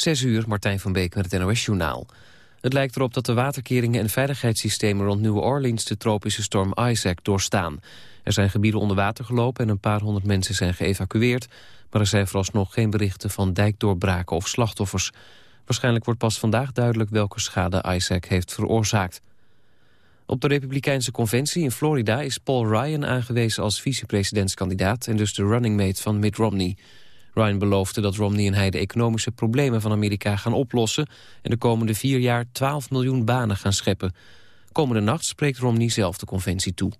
Zes uur, Martijn van Beek met het NOS-journaal. Het lijkt erop dat de waterkeringen en veiligheidssystemen rond New Orleans de tropische storm Isaac doorstaan. Er zijn gebieden onder water gelopen en een paar honderd mensen zijn geëvacueerd, maar er zijn vooralsnog geen berichten van dijkdoorbraken of slachtoffers. Waarschijnlijk wordt pas vandaag duidelijk welke schade Isaac heeft veroorzaakt. Op de Republikeinse conventie in Florida is Paul Ryan aangewezen als vicepresidentskandidaat en dus de running mate van Mitt Romney. Ryan beloofde dat Romney en hij de economische problemen van Amerika gaan oplossen... en de komende vier jaar 12 miljoen banen gaan scheppen. Komende nacht spreekt Romney zelf de conventie toe.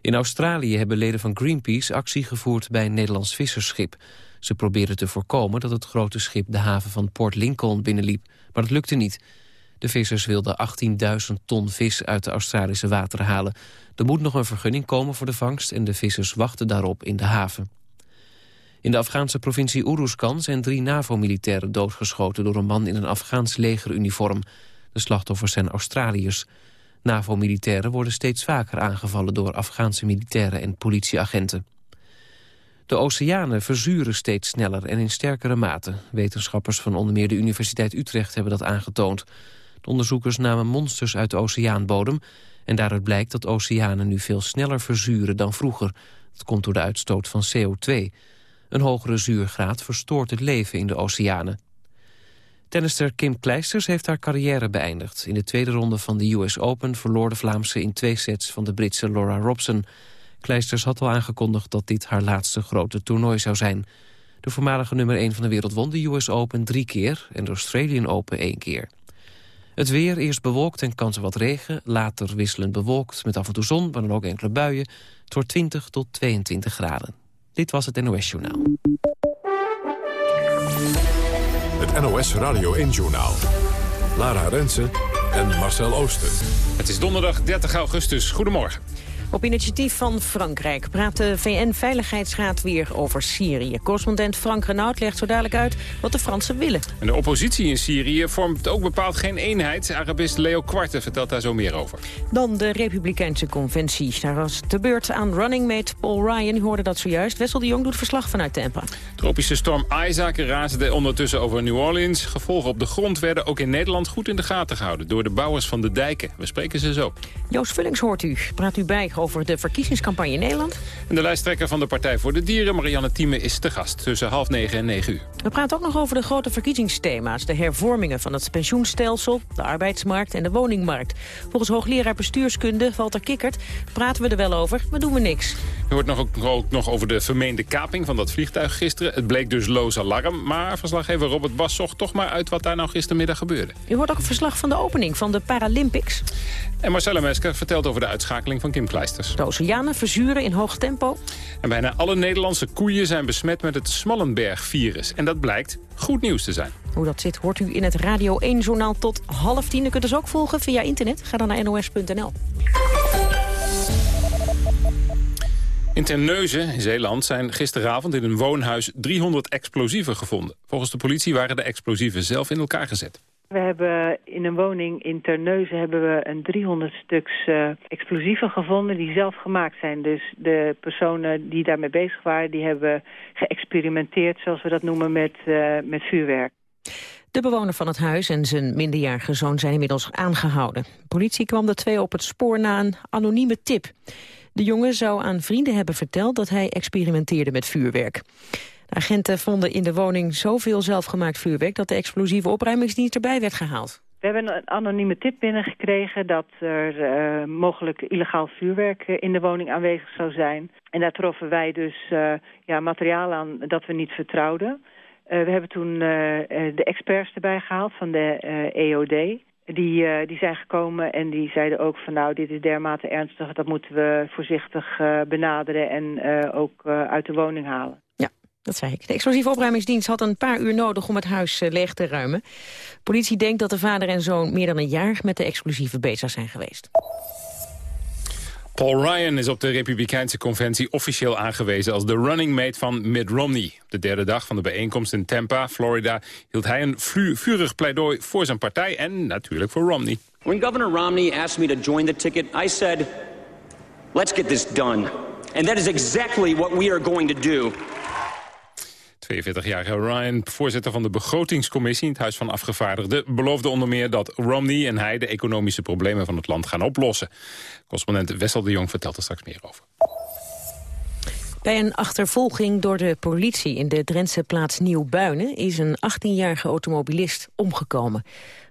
In Australië hebben leden van Greenpeace actie gevoerd bij een Nederlands vissersschip. Ze probeerden te voorkomen dat het grote schip de haven van Port Lincoln binnenliep, maar dat lukte niet. De vissers wilden 18.000 ton vis uit de Australische wateren halen. Er moet nog een vergunning komen voor de vangst en de vissers wachten daarop in de haven. In de Afghaanse provincie Uruzgan zijn drie NAVO-militairen doodgeschoten... door een man in een Afghaans legeruniform. De slachtoffers zijn Australiërs. NAVO-militairen worden steeds vaker aangevallen... door Afghaanse militairen en politieagenten. De oceanen verzuren steeds sneller en in sterkere mate. Wetenschappers van onder meer de Universiteit Utrecht hebben dat aangetoond. De onderzoekers namen monsters uit de oceaanbodem... en daaruit blijkt dat oceanen nu veel sneller verzuren dan vroeger. Dat komt door de uitstoot van CO2... Een hogere zuurgraad verstoort het leven in de oceanen. Tennister Kim Kleisters heeft haar carrière beëindigd. In de tweede ronde van de US Open verloor de Vlaamse in twee sets van de Britse Laura Robson. Kleisters had al aangekondigd dat dit haar laatste grote toernooi zou zijn. De voormalige nummer 1 van de wereld won de US Open drie keer en de Australian Open één keer. Het weer, eerst bewolkt en kans op wat regen, later wisselend bewolkt met af en toe zon, maar dan ook enkele buien. Wordt 20 tot 22 graden. Dit was het NOS Journaal. Het NOS Radio 1 Journaal. Lara Rensen en Marcel Ooster. Het is donderdag 30 augustus. Goedemorgen. Op initiatief van Frankrijk praat de VN-veiligheidsraad weer over Syrië. Correspondent Frank Renaud legt zo dadelijk uit wat de Fransen willen. En de oppositie in Syrië vormt ook bepaald geen eenheid. Arabist Leo Kwarte vertelt daar zo meer over. Dan de Republikeinse Conventie. Daar was de beurt aan running mate Paul Ryan. U hoorde dat zojuist. Wessel de Jong doet verslag vanuit Tampa. Tropische storm Isaac raasde ondertussen over New Orleans. Gevolgen op de grond werden ook in Nederland goed in de gaten gehouden... door de bouwers van de dijken. We spreken ze zo. Joost Vullings hoort u. Praat u bij over de verkiezingscampagne in Nederland. En de lijsttrekker van de Partij voor de Dieren, Marianne Thieme, is te gast tussen half negen en negen uur. We praten ook nog over de grote verkiezingsthema's. De hervormingen van het pensioenstelsel, de arbeidsmarkt en de woningmarkt. Volgens hoogleraar bestuurskunde Walter Kikkert praten we er wel over, maar doen we niks. Er wordt nog ook, ook nog over de vermeende kaping van dat vliegtuig gisteren. Het bleek dus loos alarm, maar verslaggever Robert Bas zocht toch maar uit wat daar nou gistermiddag gebeurde. U hoort ook een verslag van de opening van de Paralympics. En Marcella Mesker vertelt over de uitschakeling van Kim De oceanen verzuren in hoog tempo. En bijna alle Nederlandse koeien zijn besmet met het Smallenberg-virus. En dat blijkt goed nieuws te zijn. Hoe dat zit hoort u in het Radio 1-journaal tot half tien. U kunt ons ook volgen via internet. Ga dan naar nos.nl. In Terneuzen, in Zeeland, zijn gisteravond in een woonhuis 300 explosieven gevonden. Volgens de politie waren de explosieven zelf in elkaar gezet. We hebben in een woning in Terneuzen hebben we een 300 stuks uh, explosieven gevonden die zelf gemaakt zijn. Dus de personen die daarmee bezig waren, die hebben geëxperimenteerd, zoals we dat noemen, met, uh, met vuurwerk. De bewoner van het huis en zijn minderjarige zoon zijn inmiddels aangehouden. De politie kwam de twee op het spoor na een anonieme tip. De jongen zou aan vrienden hebben verteld dat hij experimenteerde met vuurwerk. De agenten vonden in de woning zoveel zelfgemaakt vuurwerk... dat de explosieve opruimingsdienst erbij werd gehaald. We hebben een anonieme tip binnengekregen dat er uh, mogelijk illegaal vuurwerk uh, in de woning aanwezig zou zijn. En daar troffen wij dus uh, ja, materiaal aan dat we niet vertrouwden. we hebben toen de experts erbij gehaald van de EOD. Die, die zijn gekomen en die zeiden ook van nou dit is dermate ernstig, dat moeten we voorzichtig benaderen en ook uit de woning halen. Dat zei ik. De explosieve opruimingsdienst had een paar uur nodig om het huis eh, leeg te ruimen. Politie denkt dat de vader en zoon meer dan een jaar met de explosieven bezig zijn geweest. Paul Ryan is op de Republikeinse conventie officieel aangewezen als de running mate van Mitt Romney. De derde dag van de bijeenkomst in Tampa, Florida, hield hij een vurig pleidooi voor zijn partij en natuurlijk voor Romney. When Governor Romney asked me to join the ticket, I said, let's get this done. And that is exactly what we are going to do. 42-jarige Ryan, voorzitter van de begrotingscommissie... in het Huis van Afgevaardigden, beloofde onder meer dat Romney en hij... de economische problemen van het land gaan oplossen. Correspondent Wessel de Jong vertelt er straks meer over. Bij een achtervolging door de politie in de Drentse plaats Nieuwbuinen... is een 18-jarige automobilist omgekomen.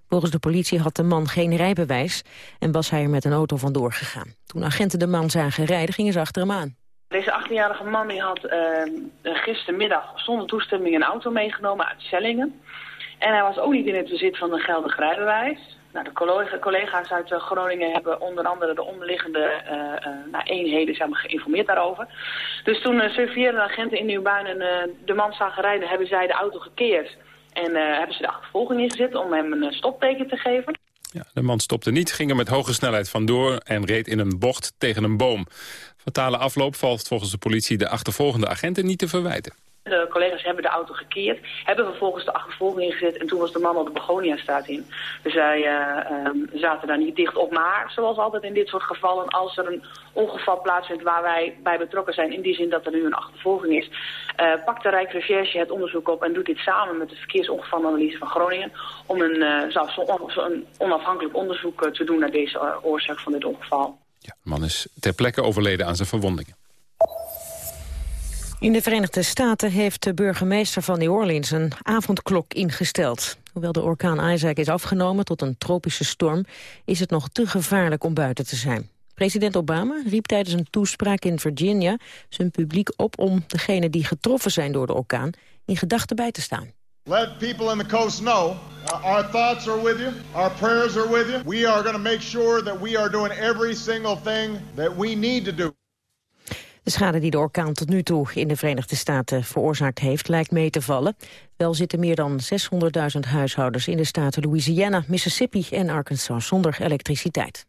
Volgens de politie had de man geen rijbewijs... en was hij er met een auto vandoor gegaan. Toen agenten de man zagen rijden, gingen ze achter hem aan. Deze 18-jarige man die had uh, gistermiddag zonder toestemming een auto meegenomen uit Zellingen. En hij was ook niet in het bezit van een geldig rijbewijs. Nou, de collega's uit eh, Groningen hebben onder andere de onderliggende uh, eenheden zeg maar, geïnformeerd daarover. Dus toen uh, surveillerende agenten in Nieuwbuinen de man zagen rijden, hebben zij de auto gekeerd. En hebben ze de achtervolging ingezet om hem een stopteken te geven. Ja, de man stopte niet, ging er met hoge snelheid vandoor en reed in een bocht tegen een boom. Fatale afloop valt volgens de politie de achtervolgende agenten niet te verwijten. De collega's hebben de auto gekeerd, hebben vervolgens de achtervolging ingezet en toen was de man op de Begonia-straat in. Dus zij uh, zaten daar niet dicht op. Maar zoals altijd in dit soort gevallen, als er een ongeval plaatsvindt waar wij bij betrokken zijn, in die zin dat er nu een achtervolging is, uh, pakt de Rijksrecherche het onderzoek op en doet dit samen met de verkeersongevalanalyse van Groningen om een, uh, een onafhankelijk onderzoek te doen naar deze oorzaak van dit ongeval. Ja, de man is ter plekke overleden aan zijn verwondingen. In de Verenigde Staten heeft de burgemeester van New Orleans een avondklok ingesteld. Hoewel de orkaan Isaac is afgenomen tot een tropische storm... is het nog te gevaarlijk om buiten te zijn. President Obama riep tijdens een toespraak in Virginia zijn publiek op... om degenen die getroffen zijn door de orkaan in gedachten bij te staan. Let people in the coast know uh, our thoughts are with you, our prayers are with you. We are going to make sure that we are doing every single thing that we need to do. De schade die de orkaan tot nu toe in de Verenigde Staten veroorzaakt heeft, lijkt mee te vallen. Wel zitten meer dan 600.000 huishoudens in de staten Louisiana, Mississippi en Arkansas zonder elektriciteit.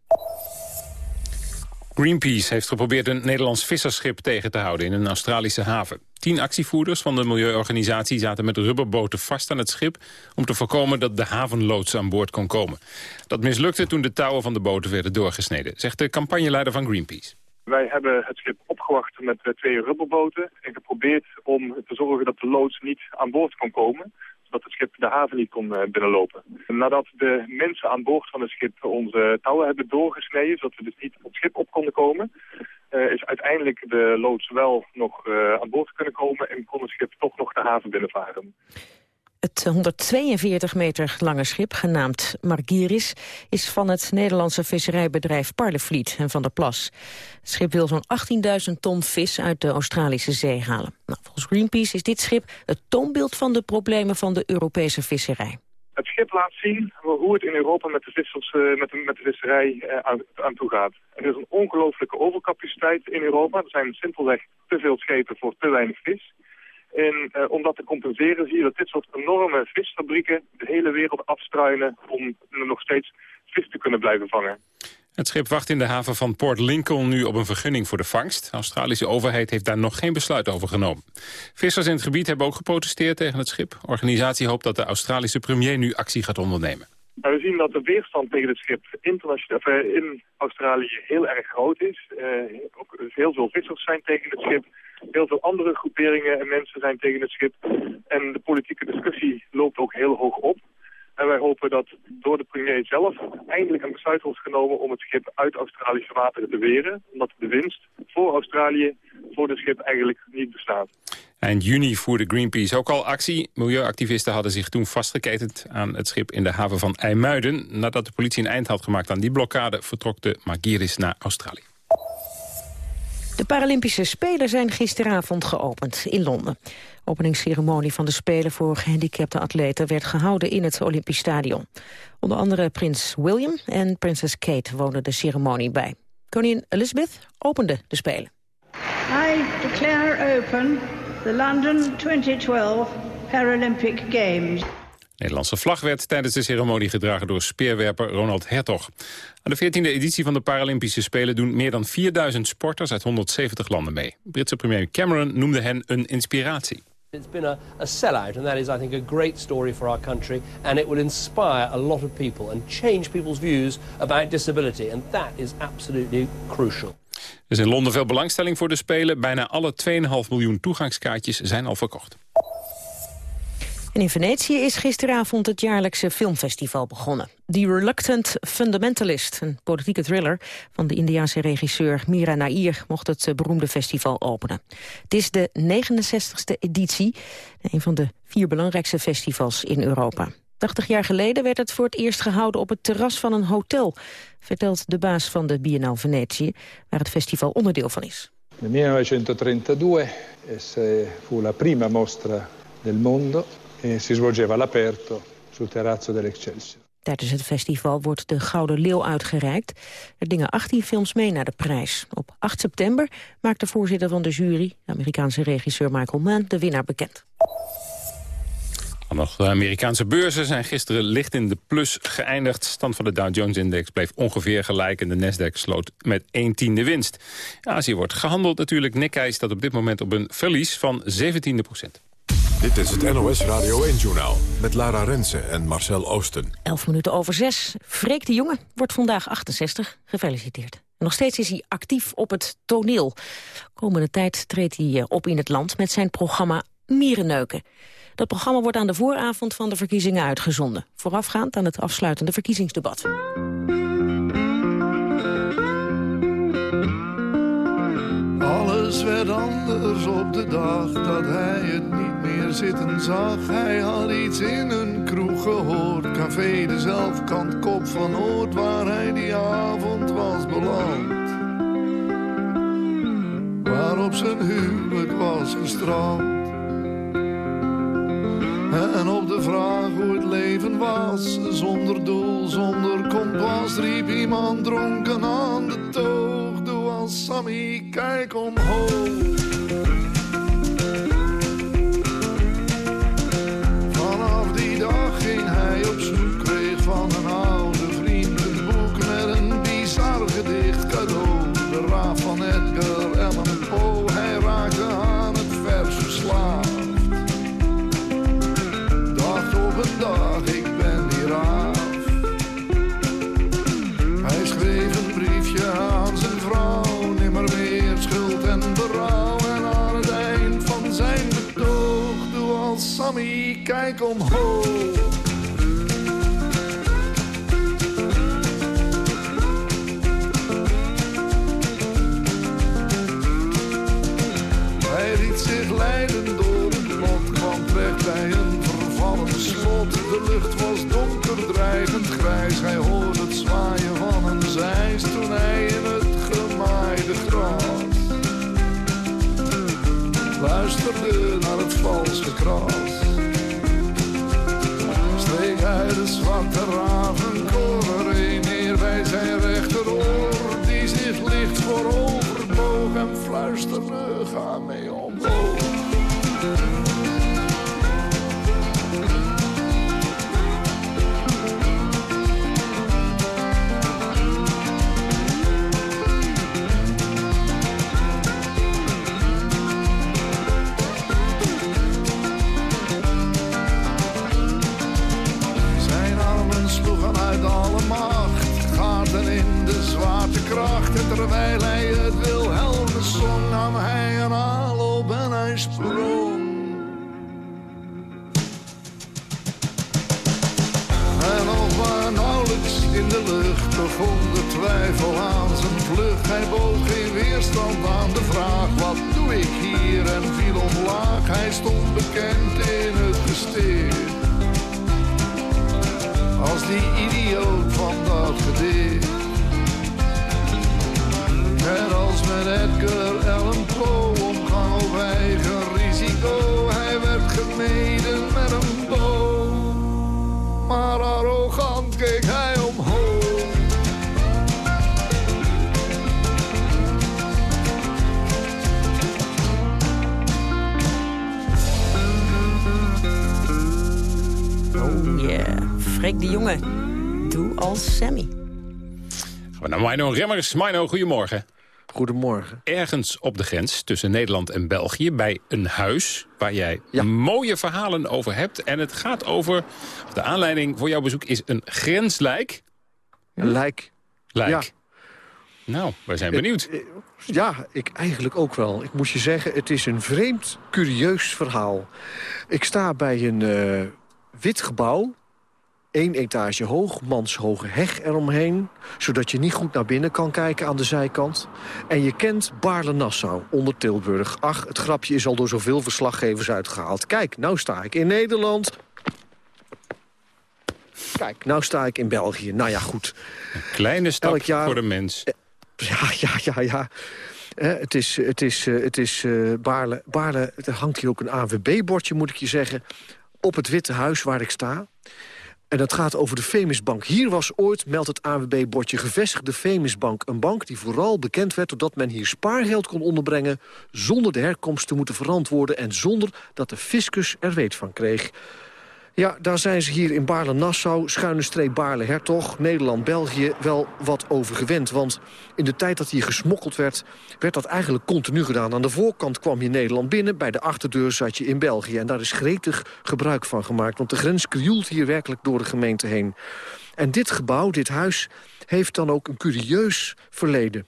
Greenpeace heeft geprobeerd een Nederlands visserschip tegen te houden in een Australische haven. Tien actievoerders van de milieuorganisatie zaten met rubberboten vast aan het schip... om te voorkomen dat de havenloods aan boord kon komen. Dat mislukte toen de touwen van de boten werden doorgesneden, zegt de campagneleider van Greenpeace. Wij hebben het schip opgewacht met eh, twee rubberboten en geprobeerd om te zorgen dat de loods niet aan boord kon komen zodat het schip de haven niet kon eh, binnenlopen. Nadat de mensen aan boord van het schip onze touwen hebben doorgesneden, zodat we dus niet op het schip op konden komen, is uiteindelijk de loods wel nog aan boord kunnen komen en kon het schip toch nog de haven binnenvaren. Het 142 meter lange schip, genaamd Margiris, is van het Nederlandse visserijbedrijf Parlevliet en Van der Plas. Het schip wil zo'n 18.000 ton vis uit de Australische zee halen. Nou, volgens Greenpeace is dit schip het toonbeeld van de problemen van de Europese visserij. Het schip laat zien hoe het in Europa met de, vissers, eh, met met de visserij eh, aan, aan toe gaat. Er is een ongelooflijke overcapaciteit in Europa. Er zijn simpelweg te veel schepen voor te weinig vis. En uh, om dat te compenseren zie je dat dit soort enorme visfabrieken de hele wereld afstruinen om nog steeds vis te kunnen blijven vangen. Het schip wacht in de haven van Port Lincoln nu op een vergunning voor de vangst. De Australische overheid heeft daar nog geen besluit over genomen. Vissers in het gebied hebben ook geprotesteerd tegen het schip. De organisatie hoopt dat de Australische premier nu actie gaat ondernemen. Nou, we zien dat de weerstand tegen het schip eh, in Australië heel erg groot is. Uh, ook heel veel vissers zijn tegen het schip. Heel veel andere groeperingen en mensen zijn tegen het schip. En de politieke discussie loopt ook heel hoog op. En wij hopen dat door de premier zelf eindelijk een besluit wordt genomen om het schip uit Australische wateren te weren. Omdat de winst voor Australië voor het schip eigenlijk niet bestaat. Eind juni voerde Greenpeace ook al actie. Milieuactivisten hadden zich toen vastgeketend aan het schip in de haven van IJmuiden. Nadat de politie een eind had gemaakt aan die blokkade vertrok de Margiris naar Australië. De Paralympische Spelen zijn gisteravond geopend in Londen. De openingsceremonie van de Spelen voor gehandicapte atleten werd gehouden in het Olympisch Stadion. Onder andere prins William en prinses Kate woonden de ceremonie bij. Koningin Elizabeth opende de Spelen. I declare open the London 2012 Paralympic Games. De Nederlandse vlag werd tijdens de ceremonie gedragen door speerwerper Ronald Hertog. Aan de 14e editie van de Paralympische Spelen doen meer dan 4000 sporters uit 170 landen mee. Britse premier Cameron noemde hen een inspiratie. It's been a, a sellout and that is I think a great story for our country and it will inspire a lot of people and change people's views about disability and that is absolutely crucial. Er is in Londen veel belangstelling voor de Spelen. Bijna alle 2,5 miljoen toegangskaartjes zijn al verkocht. In Venetië is gisteravond het jaarlijkse filmfestival begonnen. The Reluctant Fundamentalist, een politieke thriller van de Indiaanse regisseur Mira Nair, mocht het eh, beroemde festival openen. Het is de 69ste editie, een van de vier belangrijkste festivals in Europa. 80 jaar geleden werd het voor het eerst gehouden op het terras van een hotel, vertelt de baas van de Biennale Venetië, waar het festival onderdeel van is. Nel 1932 fu la prima mostra del mondo e si svolgeva all'aperto sul terrazzo dell'Excelsior. Tijdens het festival wordt de Gouden Leeuw uitgereikt. Er dingen 18 films mee naar de prijs. Op 8 september maakt de voorzitter van de jury, de Amerikaanse regisseur Michael Mann, de winnaar bekend. nog de Amerikaanse beurzen zijn gisteren licht in de plus geëindigd. Stand van de Dow Jones-index bleef ongeveer gelijk... en de Nasdaq sloot met 1 tiende winst. Azië wordt gehandeld natuurlijk. Nikkei staat op dit moment op een verlies van 17 procent. Dit is het NOS Radio 1-journaal met Lara Rensen en Marcel Oosten. 11 minuten over 6. Freek de Jonge wordt vandaag 68. Gefeliciteerd. nog steeds is hij actief op het toneel. Komende tijd treedt hij eh, op in het land met zijn programma Mierenneuken. Dat programma wordt aan de vooravond van de verkiezingen uitgezonden. Voorafgaand aan het afsluitende verkiezingsdebat. Alles werd anders op de dag dat hij het niet zitten zag. Hij had iets in een kroeg gehoord, café de zelfkant, kop van Oort, waar hij die avond was beland. Waarop zijn huwelijk was gestrand. En op de vraag hoe het leven was, zonder doel, zonder kompas, riep iemand dronken aan de toog. Doe als Sammy, kijk omhoog. Gekras. Streek hij de zwarte ravenkoor een neer bij zijn rechteroor, die zich licht voorover boog en fluisterde, ga mee omhoog. De twijfel aan zijn vlucht. Hij bood geen weerstand aan de vraag, wat doe ik hier? En viel omlaag, hij stond bekend in het gesteer. Als die idioot van dat gedicht. Net als met Edgar Allan Poe, omgang op eigen risico. Hij werd gemeden met een boom. Maar arrogant keek hij Freek de Jonge. Doe als Sammy. Gaan we naar Mino Remmers. Mino, goedemorgen. Goedemorgen. Ergens op de grens tussen Nederland en België... bij een huis waar jij mooie verhalen over hebt. En het gaat over... De aanleiding voor jouw bezoek is een grenslijk. Een lijk. Lijk. Ja. Nou, wij zijn benieuwd. Eh, ja, ik eigenlijk ook wel. Ik moet je zeggen, het is een vreemd, curieus verhaal. Ik sta bij een uh, wit gebouw één etage hoog, manshoge heg eromheen... zodat je niet goed naar binnen kan kijken aan de zijkant. En je kent Baarle-Nassau onder Tilburg. Ach, het grapje is al door zoveel verslaggevers uitgehaald. Kijk, nou sta ik in Nederland. Kijk, nou sta ik in België. Nou ja, goed. Een kleine stap jaar... voor de mens. Eh, ja, ja, ja, ja. Eh, het is, het is, eh, het is uh, Baarle, Baarle, er hangt hier ook een ANWB-bordje, moet ik je zeggen... op het Witte Huis waar ik sta. En dat gaat over de Femisbank. Hier was ooit, meldt het AWB-bordje, gevestigde Femisbank. Een bank die vooral bekend werd doordat men hier spaargeld kon onderbrengen... zonder de herkomst te moeten verantwoorden... en zonder dat de fiscus er weet van kreeg. Ja, daar zijn ze hier in Baarle-Nassau, schuine streep Baarle-Hertog... Nederland-België wel wat over gewend. Want in de tijd dat hier gesmokkeld werd, werd dat eigenlijk continu gedaan. Aan de voorkant kwam je Nederland binnen, bij de achterdeur zat je in België. En daar is gretig gebruik van gemaakt. Want de grens krioelt hier werkelijk door de gemeente heen. En dit gebouw, dit huis, heeft dan ook een curieus verleden.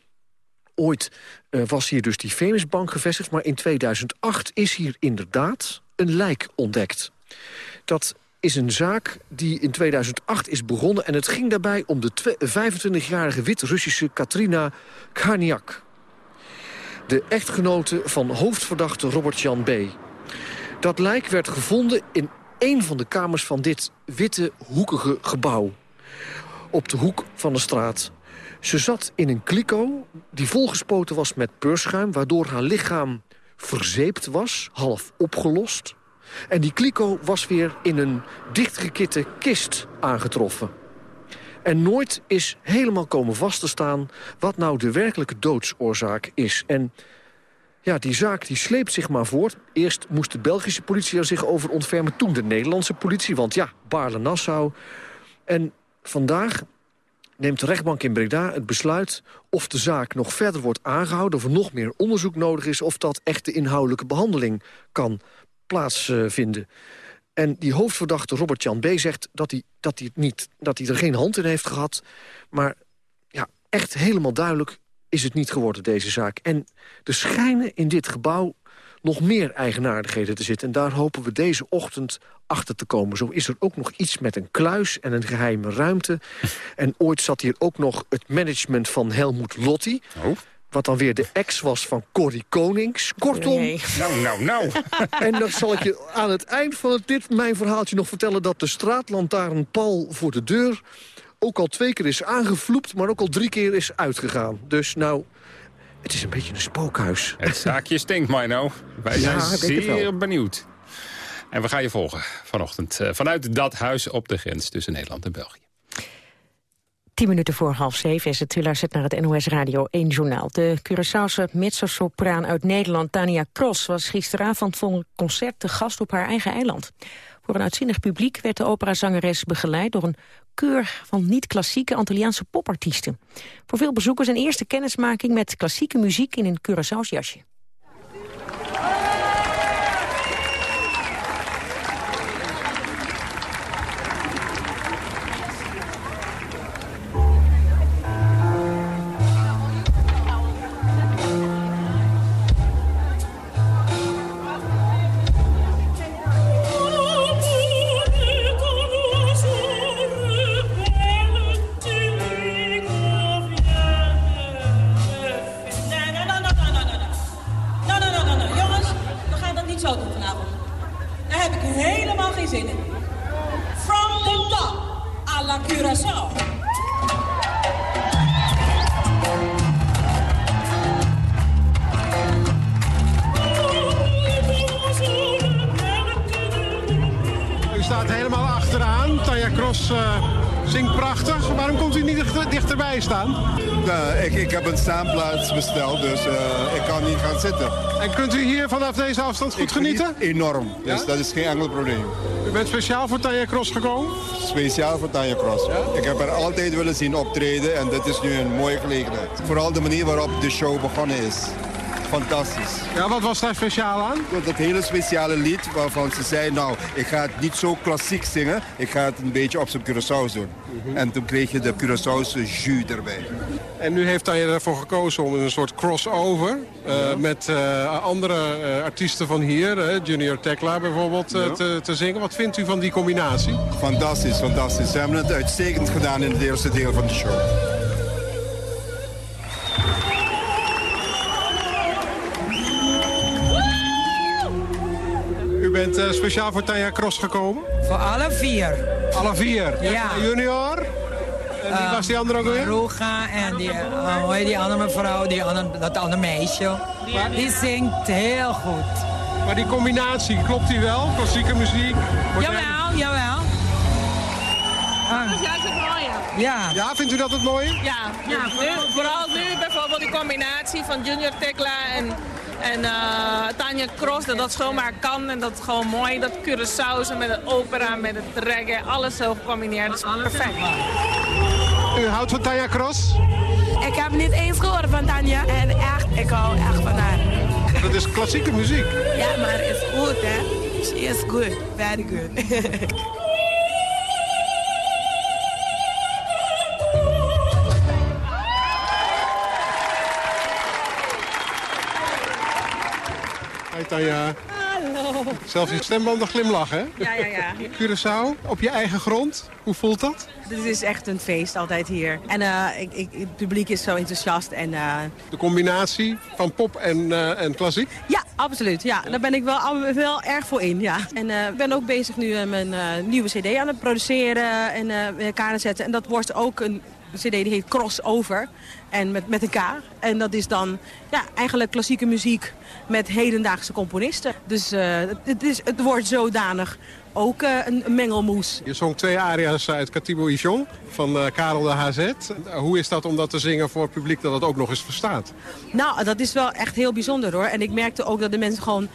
Ooit uh, was hier dus die Venusbank gevestigd... maar in 2008 is hier inderdaad een lijk ontdekt. Dat is een zaak die in 2008 is begonnen... en het ging daarbij om de 25-jarige Wit-Russische Katrina Karniak. De echtgenote van hoofdverdachte Robert-Jan B. Dat lijk werd gevonden in een van de kamers van dit witte, hoekige gebouw. Op de hoek van de straat. Ze zat in een kliko die volgespoten was met peurschuim... waardoor haar lichaam verzeept was, half opgelost. En die kliko was weer in een dichtgekitte kist aangetroffen. En nooit is helemaal komen vast te staan wat nou de werkelijke doodsoorzaak is. En ja, die zaak die sleept zich maar voort. Eerst moest de Belgische politie er zich over ontfermen, toen de Nederlandse politie. Want ja, Baarle-Nassau. En vandaag neemt de rechtbank in Breda het besluit... of de zaak nog verder wordt aangehouden, of er nog meer onderzoek nodig is... of dat echt de inhoudelijke behandeling kan plaatsvinden. En die hoofdverdachte Robert-Jan B. zegt dat hij, dat, hij niet, dat hij er geen hand in heeft gehad. Maar ja, echt helemaal duidelijk is het niet geworden, deze zaak. En er schijnen in dit gebouw nog meer eigenaardigheden te zitten. En daar hopen we deze ochtend achter te komen. Zo is er ook nog iets met een kluis en een geheime ruimte. En ooit zat hier ook nog het management van Helmoet Lotti. Oh. Wat dan weer de ex was van Corrie Konings. Kortom. Nou, nou, nou. en dan zal ik je aan het eind van het, dit mijn verhaaltje nog vertellen... dat de straatlantaarn Paul voor de deur ook al twee keer is aangevloept... maar ook al drie keer is uitgegaan. Dus nou, het is een beetje een spookhuis. Het zaakje stinkt, Mino. Wij zijn zeer benieuwd. En we gaan je volgen vanochtend eh, vanuit dat huis op de grens tussen Nederland en België. Tien minuten voor half zeven is het. U luistert naar het NOS Radio 1 Journaal. De Curaçaose mezzosopraan uit Nederland, Tania Cross... was gisteravond voor een concert te gast op haar eigen eiland. Voor een uitzinnig publiek werd de operazangeres begeleid... door een keur van niet-klassieke Antilliaanse popartiesten. Voor veel bezoekers een eerste kennismaking met klassieke muziek in een Curaçaos jasje. Besteld, dus uh, ik kan niet gaan zitten. En kunt u hier vanaf deze afstand goed genieten? Enorm, dus dat is geen enkel probleem. U bent speciaal voor Tanja Cross gekomen? Speciaal voor Tanja Cross. Ja? Ik heb haar altijd willen zien optreden en dit is nu een mooie gelegenheid. Vooral de manier waarop de show begonnen is. fantastisch. Ja, wat was daar speciaal aan? Dat hele speciale lied waarvan ze zei, nou, ik ga het niet zo klassiek zingen. Ik ga het een beetje op zijn Curaçao doen. En toen kreeg je de Curaçaose jus erbij. En nu heeft hij ervoor gekozen om een soort crossover... eh, met eh, andere eh, artiesten van hier, Junior Tekla bijvoorbeeld, eh, te, te zingen. Wat vindt u van die combinatie? Fantastisch, fantastisch. Ze hebben het uitstekend gedaan in het eerste deel van de show. U bent eh, speciaal voor Tanja Cross gekomen? Voor alle vier. Alle vier? Ja. Junior? En wie was die andere ook weer? Roga en die, uh, hoe heet die andere mevrouw, die andere, dat andere meisje. Die zingt heel goed. Maar die combinatie, klopt die wel? Klassieke muziek? Jawel, jawel. Dat is juist het mooie. Ja. Ja, vindt u dat het mooie? Ja, ja nu, vooral nu bijvoorbeeld die combinatie van Junior Tekla en, en eh, Tanja Cross, dat dat zomaar kan en dat is gewoon mooi. Dat Curaçao met het opera, met het reggae, alles zo gecombineerd. Dat is perfect. U houdt van Tanja Cross? Ik heb niet eens gehoord van Tanja en echt, ik hou echt van haar. Dat is klassieke muziek. Ja, maar is goed hè. She is good, very good. Hi Tanja. Zelfs je stembanden glimlachen, hè? Ja, ja, ja. Curaçao, op je eigen grond. Hoe voelt dat? Dit is echt een feest altijd hier. En eh, ik, ik, het publiek is zo enthousiast. En, eh, De combinatie van pop en, eh, en klassiek? ja, absoluut. Ja, daar ben ik wel, wel erg voor in. Ja. En ik ben ook bezig nu eh, mijn nieuwe cd aan het produceren en elkaar aan zetten. En dat wordt ook een cd die heet Crossover. En met, met een K. En dat is dan ja, eigenlijk klassieke muziek met hedendaagse componisten. Dus eh, het, is, het wordt zodanig ook eh, een, een mengelmoes. Je zong twee aria's uit Katibo Ijon van eh, Karel de HZ. Hoe is dat om dat te zingen voor het publiek dat het ook nog eens verstaat? Nou, dat is wel echt heel bijzonder hoor. En ik merkte ook dat de mensen gewoon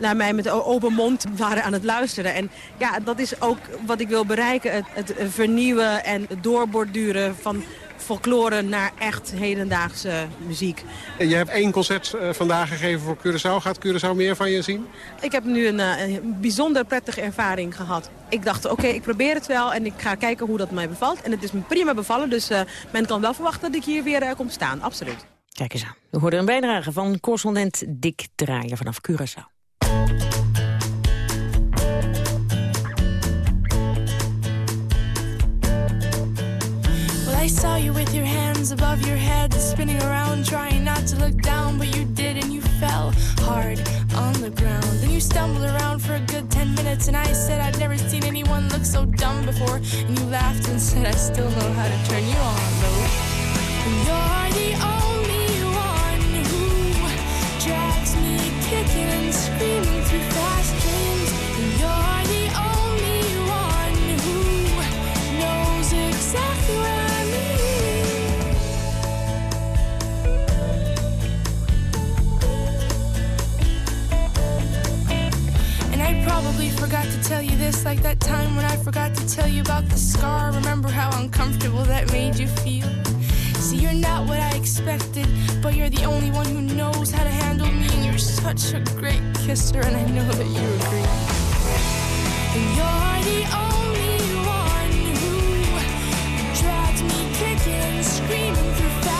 naar mij met open mond waren aan het luisteren. En ja, dat is ook wat ik wil bereiken. Het, het vernieuwen en het doorborduren van folklore naar echt hedendaagse muziek. En je hebt één concert eh, vandaag gegeven voor Curaçao. Gaat Curaçao meer van je zien? Ik heb nu een, eh, een bijzonder prettige ervaring gehad. Ik dacht, oké, ik probeer het wel en ik ga kijken hoe dat mij bevalt. En het is me prima bevallen, dus eh, men kan wel verwachten dat ik hier weer kom staan. Absoluut. Kijk eens aan. We hoorden een bijdrage van correspondent Dick Draaier vanaf Curaçao. Well, I saw you with your hands above your head, spinning around, trying not to look down, but you did, and you fell hard on the ground. Then you stumbled around for a good ten minutes, and I said I'd never seen anyone look so dumb before. And you laughed and said I still know how to turn you on, though. Like that time when I forgot to tell you about the scar. Remember how uncomfortable that made you feel? See, you're not what I expected, but you're the only one who knows how to handle me, such a great kisser, and I know that you agree. And you're the only one who me kicking screaming through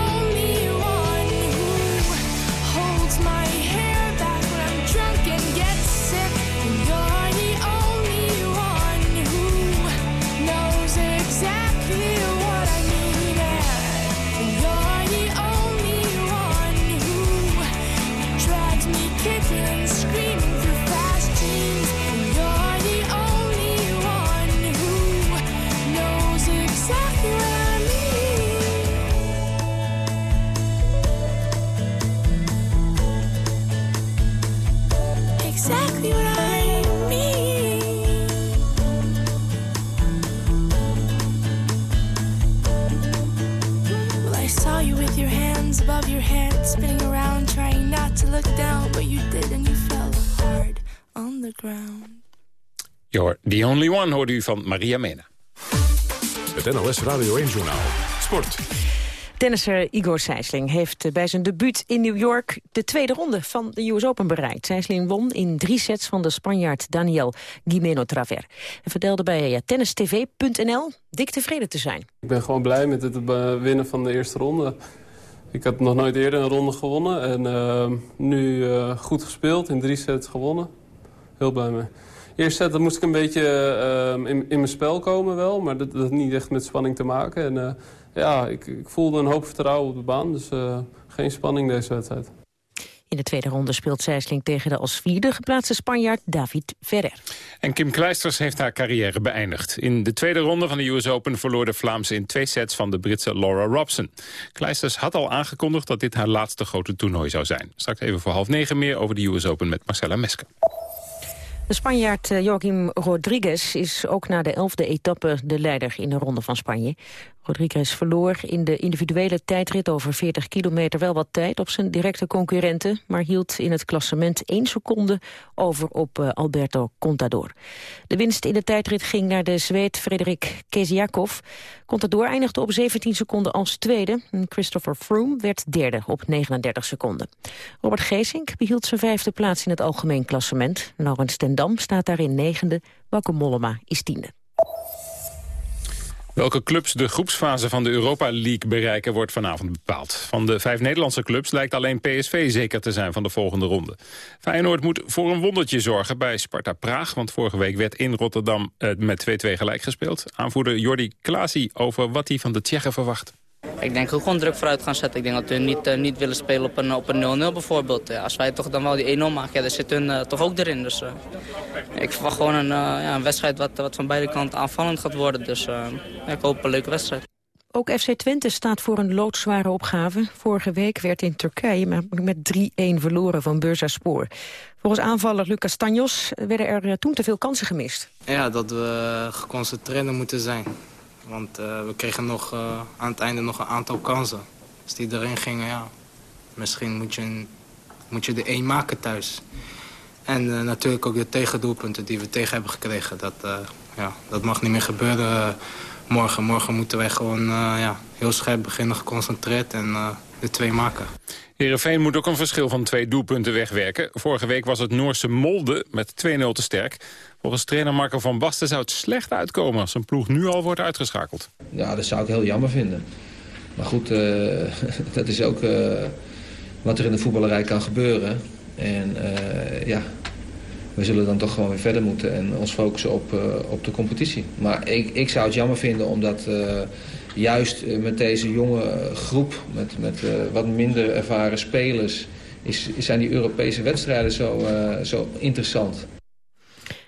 the only one, hoorde u van Maria Mena. Het NOS Radio 1-journaal. Sport. Tennisser Igor Sijsling heeft bij zijn debuut in New York de tweede ronde van de US Open bereikt. Sijsling won in drie sets van de Spanjaard Daniel Guimeno Traver. Hij vertelde bij tennistv.nl dik tevreden te zijn. Ik ben gewoon blij met het winnen van de eerste ronde. Ik had nog nooit eerder een ronde gewonnen en uh, nu uh, goed gespeeld, in drie sets gewonnen. Heel blij mee. Eerste set moest ik een beetje uh, in, in, mijn spel komen wel, maar dat, dat had niet echt met spanning te maken. En ja, ik, ik, voelde een hoop vertrouwen op de baan, dus geen spanning deze wedstrijd. In de tweede ronde speelt Sijsling tegen de als vierde geplaatste Spanjaard David Ferrer. En Kim Kleisters heeft haar carrière beëindigd. In de tweede ronde van de US Open verloor de Vlaamse in twee sets van de Britse Laura Robson. Kleisters had al aangekondigd dat dit haar laatste grote toernooi zou zijn. Straks even voor half negen meer over de US Open met Marcella Mesker. De Spanjaard Joaquim Rodriguez is ook na de elfde etappe de leider in de Ronde van Spanje. Rodriguez verloor in de individuele tijdrit over 40 kilometer wel wat tijd op zijn directe concurrenten, maar hield in het klassement 1 seconde over op uh, Alberto Contador. De winst in de tijdrit ging naar de Zweed Frederik Keziakov. Contador eindigde op 17 seconden als tweede en Christopher Froome werd derde op 39 seconden. Robert Geesink behield zijn vijfde plaats in het algemeen klassement. Laurens ten Dam staat daarin negende, Bauke Mollema is tiende. Welke clubs de groepsfase van de Europa League bereiken wordt vanavond bepaald. Van de vijf Nederlandse clubs lijkt alleen PSV zeker te zijn van de volgende ronde. Feyenoord moet voor een wondertje zorgen bij Sparta Praag... want vorige week werd in Rotterdam eh, met 2-2 gelijk gespeeld. Aanvoerder Jordi Klaasie over wat hij van de Tsjechen verwacht. Ik denk ook gewoon druk vooruit gaan zetten. Ik denk dat we niet, uh, niet willen spelen op een 0-0 op een bijvoorbeeld. Ja, als wij toch dan wel die 1-0 maken, ja, dan zit hun uh, toch ook erin. Dus uh, ik verwacht gewoon een, ja, een wedstrijd wat, wat van beide kanten aanvallend gaat worden. Dus ja, ik hoop een leuke wedstrijd. Ook FC Twente staat voor een loodzware opgave. Vorige week werd in Turkije met 3-1 verloren van Bursaspor. Volgens aanvaller Lucas Tanjos werden er toen te veel kansen gemist. Ja, dat we geconcentreerder moeten zijn. Want uh, we kregen nog, uh, aan het einde nog een aantal kansen. Als die erin gingen, ja, misschien moet je, moet je er één maken thuis. En uh, natuurlijk ook de tegendoelpunten die we tegen hebben gekregen. Dat, ja, dat mag niet meer gebeuren morgen. Morgen moeten wij gewoon ja, heel scherp beginnen, geconcentreerd en de twee maken. Heerenveen moet ook een verschil van twee doelpunten wegwerken. Vorige week was het Noorse Molde met 2-0 te sterk. Volgens trainer Marco van Basten zou het slecht uitkomen... als zijn ploeg nu al wordt uitgeschakeld. Ja, dat zou ik heel jammer vinden. Maar goed, uh, dat is ook uh, wat er in de voetballerij kan gebeuren. En uh, ja, we zullen dan toch gewoon weer verder moeten... en ons focussen op, op de competitie. Maar ik, ik zou het jammer vinden omdat juist met deze jonge groep... met, met wat minder ervaren spelers... Is, zijn die Europese wedstrijden zo, zo interessant.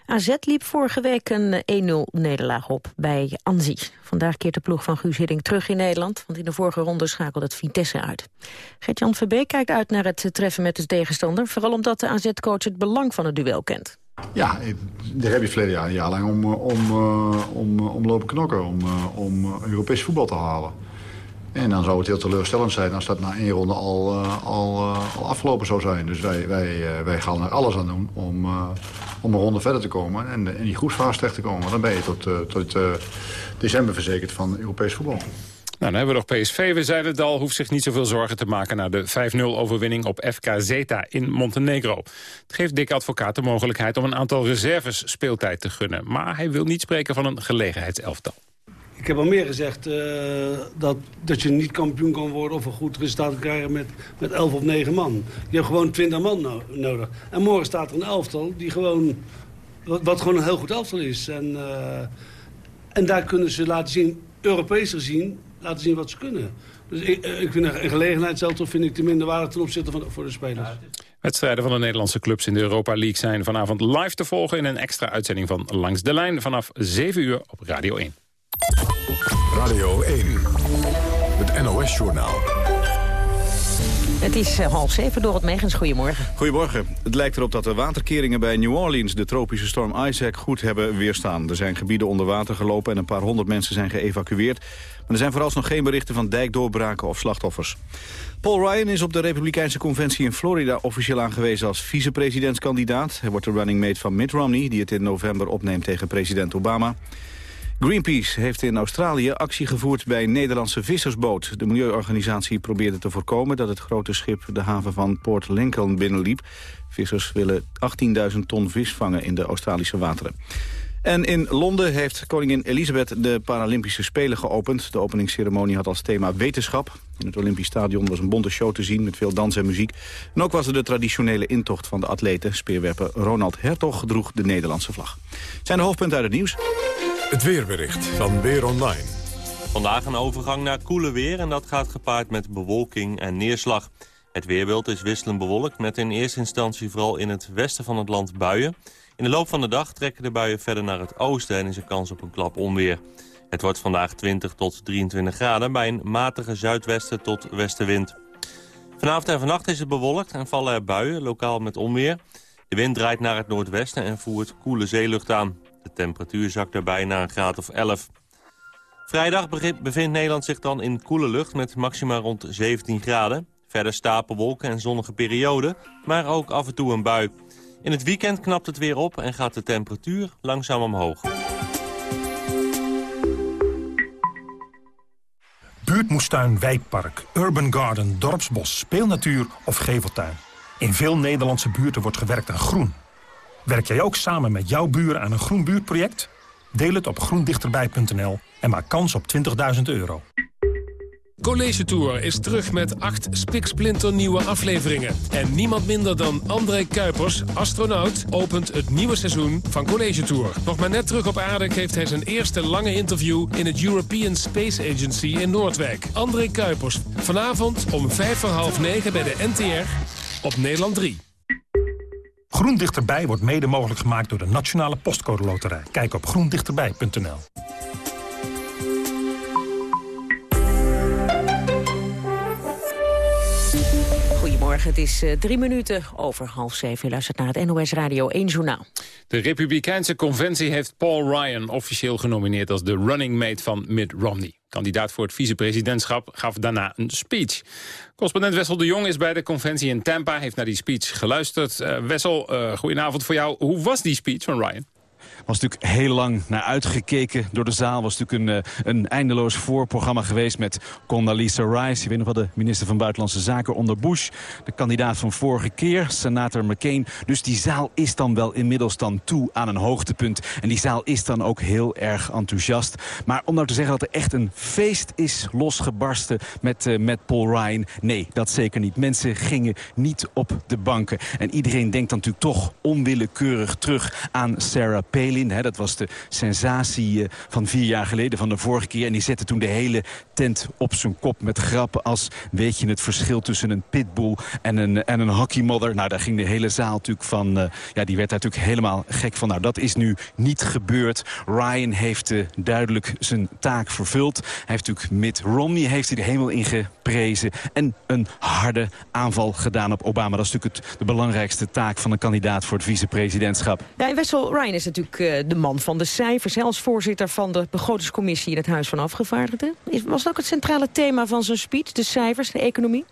AZ liep vorige week een 1-0-nederlaag op bij Anzi. Vandaag keert de ploeg van Guus Hiddink terug in Nederland... want in de vorige ronde schakelde het Vitesse uit. Gert-Jan Verbeek kijkt uit naar het treffen met de tegenstander... vooral omdat de AZ-coach het belang van het duel kent. Ja, daar heb je verleden jaar een jaar lang om, om, om, om lopen knokken... om, om Europees voetbal te halen. En dan zou het heel teleurstellend zijn als dat na één ronde al, al, al afgelopen zou zijn. Dus wij, wij, wij gaan er alles aan doen om, om een ronde verder te komen en in die groepsfase terecht te komen. Dan ben je tot, tot december verzekerd van Europees voetbal. Nou, dan hebben we nog PSV. We zeiden het al, hoeft zich niet zoveel zorgen te maken... na de 5-0-overwinning op FK Zeta in Montenegro. Het geeft Dick Advocaat de mogelijkheid om een aantal reserves speeltijd te gunnen. Maar hij wil niet spreken van een gelegenheidselftal. Ik heb al meer gezegd uh, dat, dat je niet kampioen kan worden... of een goed resultaat krijgen met, met 11 of 9 man. Je hebt gewoon 20 man no nodig. En morgen staat er een elftal die gewoon, wat, gewoon een heel goed elftal is. En, uh, en daar kunnen ze laten zien, Europees gezien, laten zien wat ze kunnen. Dus ik, ik vind een gelegenheidselftal vind ik te minder waardig ten opzichte van voor de spelers. Wedstrijden van de Nederlandse clubs in de Europa League zijn vanavond live te volgen... in een extra uitzending van Langs de Lijn vanaf 7 uur op Radio 1. Radio 1, het NOS-journaal. Het is uh, half zeven door het Megens. Goedemorgen. Goedemorgen. Het lijkt erop dat de waterkeringen bij New Orleans de tropische storm Isaac goed hebben weerstaan. Er zijn gebieden onder water gelopen en een paar honderd mensen zijn geëvacueerd. Maar er zijn vooralsnog geen berichten van dijkdoorbraken of slachtoffers. Paul Ryan is op de Republikeinse conventie in Florida officieel aangewezen als vicepresidentskandidaat. Hij wordt de running mate van Mitt Romney, die het in november opneemt tegen president Obama. Greenpeace heeft in Australië actie gevoerd bij een Nederlandse vissersboot. De milieuorganisatie probeerde te voorkomen dat het grote schip de haven van Port Lincoln binnenliep. Vissers willen 18.000 ton vis vangen in de Australische wateren. En in Londen heeft koningin Elisabeth de Paralympische Spelen geopend. De openingsceremonie had als thema wetenschap. In het Olympisch Stadion was een bonte show te zien met veel dans en muziek. En ook was er de traditionele intocht van de atleten. Speerwerper Ronald Hertog droeg de Nederlandse vlag. Zijn de hoofdpunten uit het nieuws. Het weerbericht van Weer Online. Vandaag een overgang naar koele weer en dat gaat gepaard met bewolking en neerslag. Het weerbeeld is wisselend bewolkt met in eerste instantie vooral in het westen van het land buien. In de loop van de dag trekken de buien verder naar het oosten en is er kans op een klap onweer. Het wordt vandaag 20 tot 23 graden bij een matige zuidwesten tot westenwind. Vanavond en vannacht is het bewolkt en vallen er buien, lokaal met onweer. De wind draait naar het noordwesten en voert koele zeelucht aan. De temperatuur zakt daarbij naar een graad of 11. Vrijdag bevindt Nederland zich dan in koele lucht met maxima rond 17 graden. Verder stapelwolken en zonnige perioden, maar ook af en toe een bui. In het weekend knapt het weer op en gaat de temperatuur langzaam omhoog. Buurtmoestuin, wijkpark, urban garden, dorpsbos, speelnatuur of geveltuin. In veel Nederlandse buurten wordt gewerkt aan groen. Werk jij ook samen met jouw buren aan een groen buurtproject? Deel het op groendichterbij.nl en maak kans op 20.000 euro. College Tour is terug met acht spiksplinternieuwe afleveringen. En niemand minder dan André Kuipers, astronaut, opent het nieuwe seizoen van College Tour. Nog maar net terug op aarde geeft hij zijn eerste lange interview... in het European Space Agency in Noordwijk. André Kuipers, vanavond om vijf voor half negen bij de NTR op Nederland 3. Groen Dichterbij wordt mede mogelijk gemaakt door de Nationale Postcode Loterij. Kijk op groendichterbij.nl. Het is uh, drie minuten over half zeven. U luistert naar het NOS Radio 1 Journaal. De Republikeinse Conventie heeft Paul Ryan officieel genomineerd... als de running mate van Mitt Romney. Kandidaat voor het vicepresidentschap gaf daarna een speech. Correspondent Wessel de Jong is bij de conventie in Tampa... heeft naar die speech geluisterd. Uh, Wessel, uh, goedenavond voor jou. Hoe was die speech van Ryan? Was natuurlijk heel lang naar uitgekeken door de zaal. was natuurlijk een, eh, een eindeloos voorprogramma geweest met Condoleezza Rice. Je weet nog wel, de minister van Buitenlandse Zaken onder Bush. De kandidaat van vorige keer, senator McCain. Dus die zaal is dan wel inmiddels dan toe aan een hoogtepunt. En die zaal is dan ook heel erg enthousiast. Maar om nou te zeggen dat er echt een feest is losgebarsten met, uh, met Paul Ryan. Nee, dat zeker niet. Mensen gingen niet op de banken. En iedereen denkt dan natuurlijk toch onwillekeurig terug aan Sarah Palin. Hè, dat was de sensatie eh, van vier jaar geleden, van de vorige keer. En die zette toen de hele tent op zijn kop met grappen als... weet je het verschil tussen een pitbull en een, en een hockeymodder? Nou, daar ging de hele zaal natuurlijk van... Uh, ja, die werd daar natuurlijk helemaal gek van. Nou, dat is nu niet gebeurd. Ryan heeft uh, duidelijk zijn taak vervuld. Hij heeft natuurlijk met Romney heeft hij de hemel ingeprezen... en een harde aanval gedaan op Obama. Dat is natuurlijk de belangrijkste taak van een kandidaat voor het vicepresidentschap. Ja, en Wessel Ryan is natuurlijk de man van de cijfers. Als voorzitter van de begrotingscommissie in het Huis van Afgevaardigden. Was dat ook het centrale thema van zijn speech? De cijfers, de economie?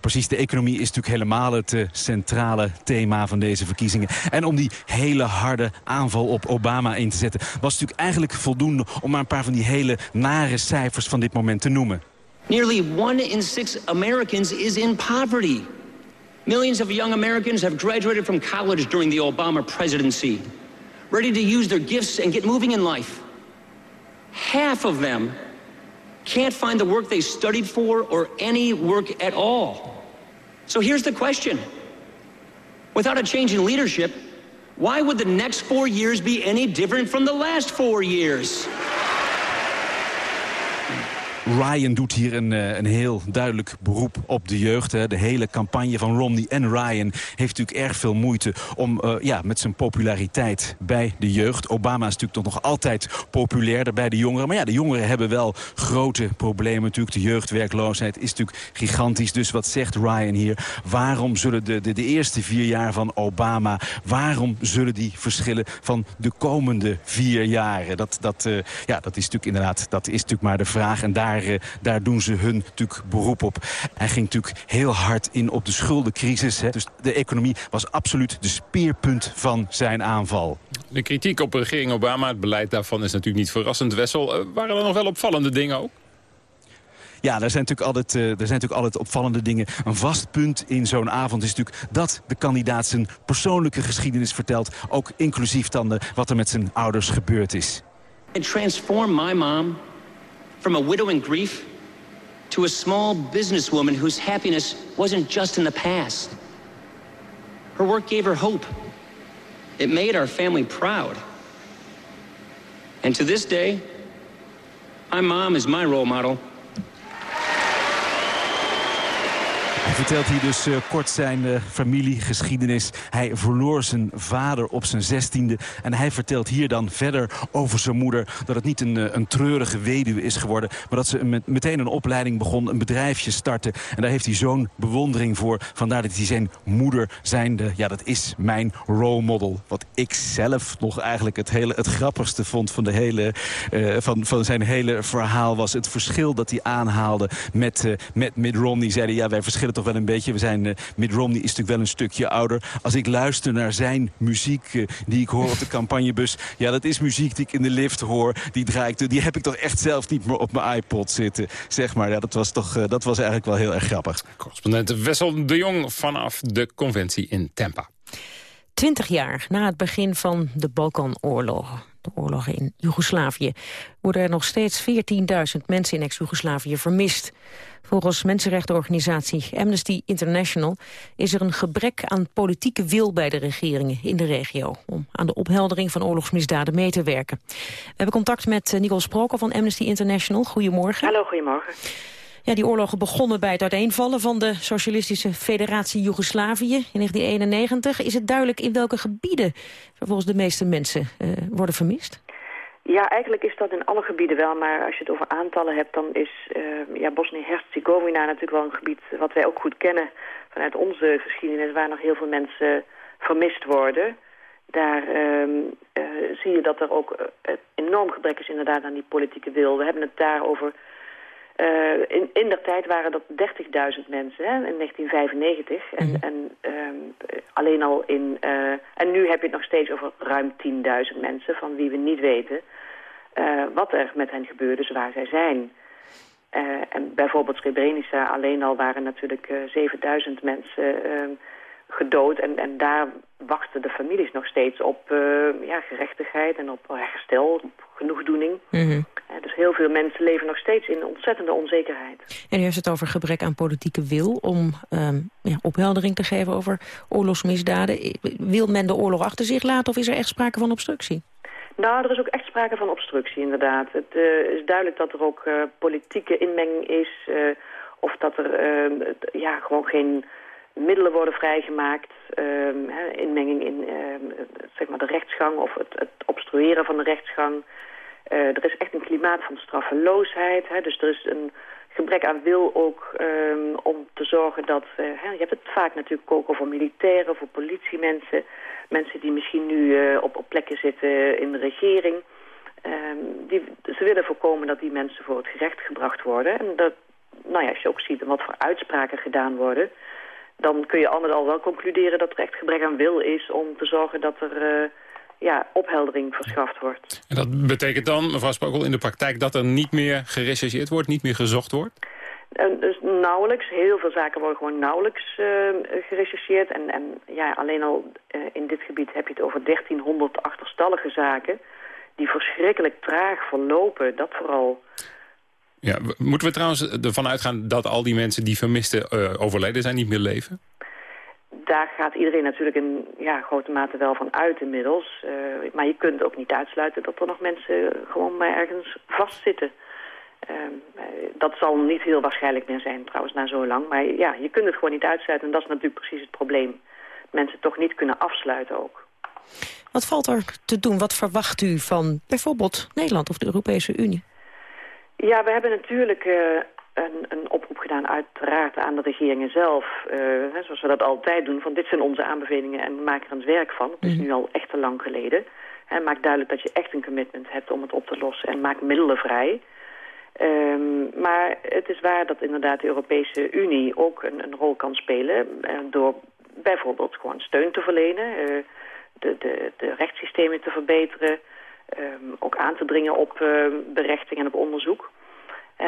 Precies, de economie is natuurlijk helemaal het uh, centrale thema van deze verkiezingen. En om die hele harde aanval op Obama in te zetten... was het natuurlijk eigenlijk voldoende om maar een paar van die hele nare cijfers van dit moment te noemen. Nearly one in six Americans is in poverty. Millions of young Americans have graduated from college during the Obama presidency. Ready to use their gifts and get moving in life. Half of them can't find the work they studied for or any work at all. So here's the question. Without a change in leadership, why would the next four years be any different from the last four years? Ryan doet hier een, een heel duidelijk beroep op de jeugd. Hè. De hele campagne van Romney en Ryan heeft natuurlijk erg veel moeite... om ja, met zijn populariteit bij de jeugd. Obama is natuurlijk toch nog altijd populairder bij de jongeren. Maar ja, de jongeren hebben wel grote problemen natuurlijk. De jeugdwerkloosheid is natuurlijk gigantisch. Dus wat zegt Ryan hier? Waarom zullen de, de, de eerste vier jaar van Obama... waarom zullen die verschillen van de komende vier jaren? Dat, dat, uh, ja, dat is natuurlijk inderdaad dat is natuurlijk maar de vraag. En daar, uh, daar doen ze hun natuurlijk beroep op. Hij ging natuurlijk heel hard in op de schuldencrisis. Hè. Dus de economie was absoluut de speerpunt van zijn aanval. De kritiek op regering Obama, het beleid daarvan is natuurlijk niet verrassend. Wessel, uh, waren er nog wel opvallende dingen ook? Ja, er zijn, natuurlijk altijd, uh, er zijn natuurlijk altijd opvallende dingen. Een vast punt in zo'n avond is natuurlijk dat de kandidaat zijn persoonlijke geschiedenis vertelt. Ook inclusief dan uh, wat er met zijn ouders gebeurd is. My mom from a widow in grief to a small businesswoman whose happiness wasn't just in the past. Her work gave her hope. It made our family proud. And to this day, my mom is my role model. Vertelt hier dus uh, kort zijn uh, familiegeschiedenis. Hij verloor zijn vader op zijn zestiende. En hij vertelt hier dan verder over zijn moeder... dat het niet een, uh, een treurige weduwe is geworden... maar dat ze met, meteen een opleiding begon, een bedrijfje startte. En daar heeft hij zo'n bewondering voor. Vandaar dat hij zijn moeder zijnde... ja, dat is mijn role model. Wat ik zelf nog eigenlijk het, hele, het grappigste vond... van, de hele, van, van zijn hele verhaal was het verschil dat hij aanhaalde... met, met Mitt Romney. Zeiden, ja, wij verschillen toch wel een beetje. We zijn, uh, Mitt Romney is natuurlijk wel een stukje ouder. Als ik luister naar zijn muziek uh, die ik hoor op de campagnebus... ja, dat is muziek die ik in de lift hoor. Die draai ik, die heb ik toch echt zelf niet meer op mijn iPod zitten. Zeg maar, ja, dat was, toch, uh, dat was eigenlijk wel heel erg grappig. Correspondent Wessel de Jong vanaf de conventie in Tampa. Twintig jaar na het begin van de Balkanoorlogen de oorlogen in Joegoslavië, worden er nog steeds 14.000 mensen in ex-Joegoslavië vermist. Volgens mensenrechtenorganisatie Amnesty International is er een gebrek aan politieke wil bij de regeringen in de regio om aan de opheldering van oorlogsmisdaden mee te werken. We hebben contact met eh, Nicole Sproker van Amnesty International. Goedemorgen. Hallo, goedemorgen. Ja, die oorlogen begonnen bij het uiteenvallen van de Socialistische Federatie Joegoslavië in 1991. Is het duidelijk in welke gebieden vervolgens de meeste mensen uh, worden vermist? Ja, eigenlijk is dat in alle gebieden wel, maar als je het over aantallen hebt... dan is uh, ja, Bosnië-Herzegovina natuurlijk wel een gebied wat wij ook goed kennen... vanuit onze geschiedenis, waar nog heel veel mensen vermist worden. Daar uh, uh, zie je dat er ook enorm gebrek is inderdaad aan die politieke wil. We hebben het daar over uh, in, in der tijd waren dat 30.000 mensen hè, in 1995. En, mm. en um, alleen al in... Uh, en nu heb je het nog steeds over ruim 10.000 mensen... van wie we niet weten uh, wat er met hen gebeurde, dus waar zij zijn. en bijvoorbeeld Srebrenica alleen al waren natuurlijk 7.000 mensen ehm, gedood. En, en daar wachten de families nog steeds op uh, ja, gerechtigheid en op herstel, op genoegdoening. Mm -hmm. uh, dus heel veel mensen leven nog steeds in ontzettende onzekerheid. En u heeft het over gebrek aan politieke wil om um, ja, opheldering te geven over oorlogsmisdaden. Wil men de oorlog achter zich laten of is er echt sprake van obstructie? Nou, er is ook echt sprake van obstructie inderdaad. Het uh, is duidelijk dat er ook politieke inmenging is... of dat er ehm, ja, gewoon geen middelen worden vrijgemaakt, um, inmenging in um, zeg maar de rechtsgang of het, het obstrueren van de rechtsgang. Uh, er is echt een klimaat van straffeloosheid, dus er is een gebrek aan wil ook um, om te zorgen dat... Hè, je hebt het vaak natuurlijk ook over militairen, voor politiemensen... mensen die misschien nu uh, op, op plekken zitten in de regering... die, ze willen voorkomen dat die mensen voor het gerecht gebracht worden. En dat, nou ja, als je ook ziet wat voor uitspraken gedaan worden dan kun je allemaal al wel concluderen dat er echt gebrek aan wil is om te zorgen dat er uh, ja, opheldering verschaft wordt. En dat betekent dan, mevrouw Sprokel, in de praktijk dat er niet meer gerechercheerd wordt, niet meer gezocht wordt? En dus nauwelijks. Heel veel zaken worden gewoon nauwelijks uh, gerechercheerd. En, en ja, alleen al uh, in dit gebied heb je het over 1300 achterstallige zaken... die verschrikkelijk traag verlopen, dat vooral. Ja, moeten we trouwens ervan uitgaan dat al die mensen die vermisten uh, overleden zijn, niet meer leven? Daar gaat iedereen natuurlijk in ja, grote mate wel van uit inmiddels. Uh, maar je kunt ook niet uitsluiten dat er nog mensen gewoon maar ergens vastzitten. Ehm, eh, dat zal niet heel waarschijnlijk meer zijn trouwens na zo lang. Maar ja, je kunt het gewoon niet uitsluiten en dat is natuurlijk precies het probleem. Mensen toch niet kunnen afsluiten ook. Wat valt er te doen? Wat verwacht u van bijvoorbeeld Nederland of de Europese Unie? Ja, we hebben natuurlijk uh, een, een, oproep gedaan uiteraard aan de regeringen zelf. Uh, zoals we dat altijd doen. Van dit zijn onze aanbevelingen en maak er eens werk van. Het is mhm. nu al echt te lang geleden. He, maak duidelijk dat je echt een commitment hebt om het op te lossen. En maak middelen vrij. Um, maar het is waar dat inderdaad de Europese Unie ook een, een rol kan spelen... Uh, door bijvoorbeeld gewoon steun te verlenen... Uh, de, de, de rechtssystemen te verbeteren... Um, ook aan te dringen op uh, berechting en op onderzoek.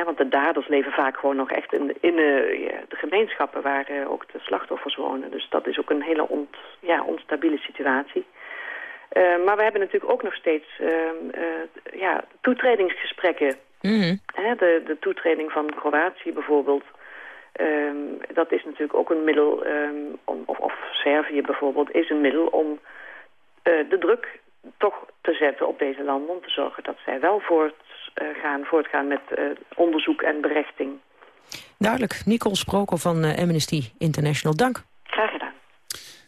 want de daders leven vaak gewoon nog echt in, de, in de, de gemeenschappen waar ook de slachtoffers wonen. Dus dat is ook een hele ont, ja, onstabiele situatie. Uh, maar we hebben natuurlijk ook nog steeds uh, ja, toetredingsgesprekken Mm de, de toetreding van Kroatië bijvoorbeeld... Um, dat is natuurlijk ook een middel, um, om, of, of, Servië bijvoorbeeld, is een middel om uh, de druk toch te zetten op deze landen... om te zorgen dat zij wel voortgaan, uh, voortgaan met uh, onderzoek en berechting. Duidelijk. Nicole Sprokel van Amnesty International, dank. Graag gedaan.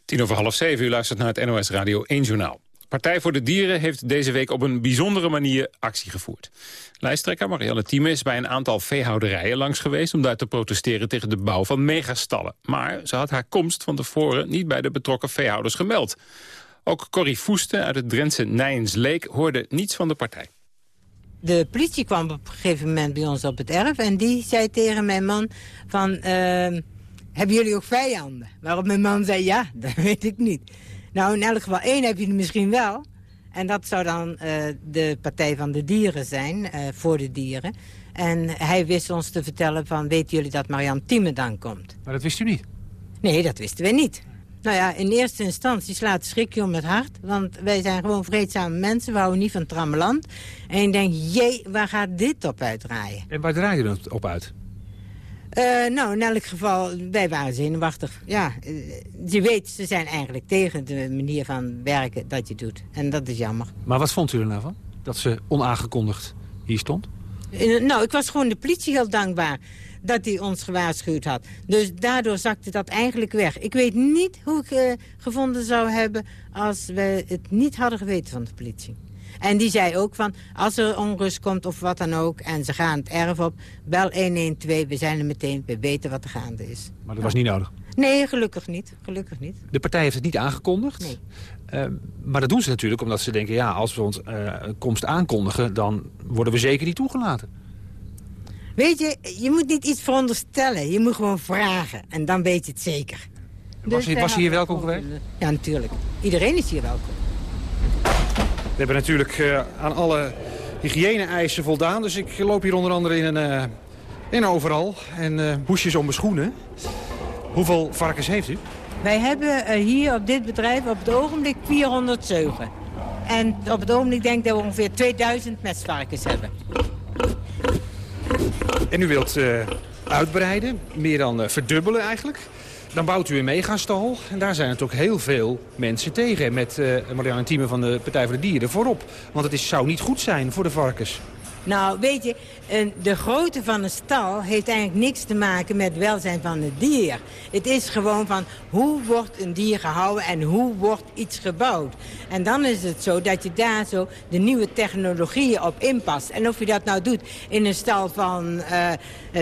Tien over half zeven, u luistert naar het NOS Radio 1 Journaal. Partij voor de Dieren heeft deze week op een bijzondere manier actie gevoerd. Lijsttrekker Marianne Thieme is bij een aantal veehouderijen langs geweest... om daar te protesteren tegen de bouw van megastallen. Maar ze had haar komst van tevoren niet bij de betrokken veehouders gemeld. Ook Corrie Voeste uit het Drentse Nijensleek hoorde niets van de partij. De politie kwam op een gegeven moment bij ons op het erf... en die zei tegen mijn man van... Uh, hebben jullie ook vijanden? Waarop mijn man zei, ja, dat weet ik niet. Nou, in elk geval één heb je er misschien wel. En dat zou dan uh, de Partij van de Dieren zijn, uh, voor de dieren. En hij wist ons te vertellen van, weten jullie dat Marianne Thieme dan komt? Maar dat wist u niet? Nee, dat wisten we niet. Nou ja, in eerste instantie slaat schrik je om het hart. Want wij zijn gewoon vreedzame mensen, we houden niet van trammeland. En je denkt, jee, waar gaat dit op uitdraaien? En waar draait je het op uit? Uh, nou, in elk geval, wij waren zenuwachtig. Ja, je weet, ze zijn eigenlijk tegen de manier van werken dat je doet. En dat is jammer. Maar wat vond u er nou van? Dat ze onaangekondigd hier stond? Nou, ik was gewoon de politie heel dankbaar dat hij ons gewaarschuwd had. Dus daardoor zakte dat eigenlijk weg. Ik weet niet hoe ik uh, gevonden zou hebben als we het niet hadden geweten van de politie. En die zei ook van, als er onrust komt of wat dan ook... en ze gaan het erf op, bel 112, we zijn er meteen, we weten wat er gaande is. Maar dat was niet nodig? Nee, gelukkig niet. Gelukkig niet. De partij heeft het niet aangekondigd? Nee. Uh, maar dat doen ze natuurlijk omdat ze denken... ja, als we ons uh, komst aankondigen, dan worden we zeker niet toegelaten. Weet je, je moet niet iets veronderstellen. Je moet gewoon vragen. En dan weet je het zeker. Was, dus was hier welkom geweest? Ja, natuurlijk. Iedereen is hier welkom. We hebben natuurlijk uh, aan alle hygiëne-eisen voldaan. Dus ik loop hier onder andere in een, uh, in overal. En uh, hoesjes om mijn schoenen. Hoeveel varkens heeft u? Wij hebben hier op dit bedrijf op het ogenblik 400 zeugen. En op het ogenblik denk ik dat we ongeveer 2000 mestvarkens hebben. En u wilt uitbreiden, meer dan verdubbelen eigenlijk. Dan bouwt u een megastal en daar zijn natuurlijk heel veel mensen tegen. Met uh, Marianne Thieme van de Partij voor de Dieren voorop. Want het is, zou niet goed zijn voor de varkens. Nou, weet je, de grootte van een stal heeft eigenlijk niks te maken met welzijn van het dier. Het is gewoon van hoe wordt een dier gehouden en hoe wordt iets gebouwd. En dan is het zo dat je daar zo de nieuwe technologieën op inpast. En of je dat nou doet in een stal van uh, eh,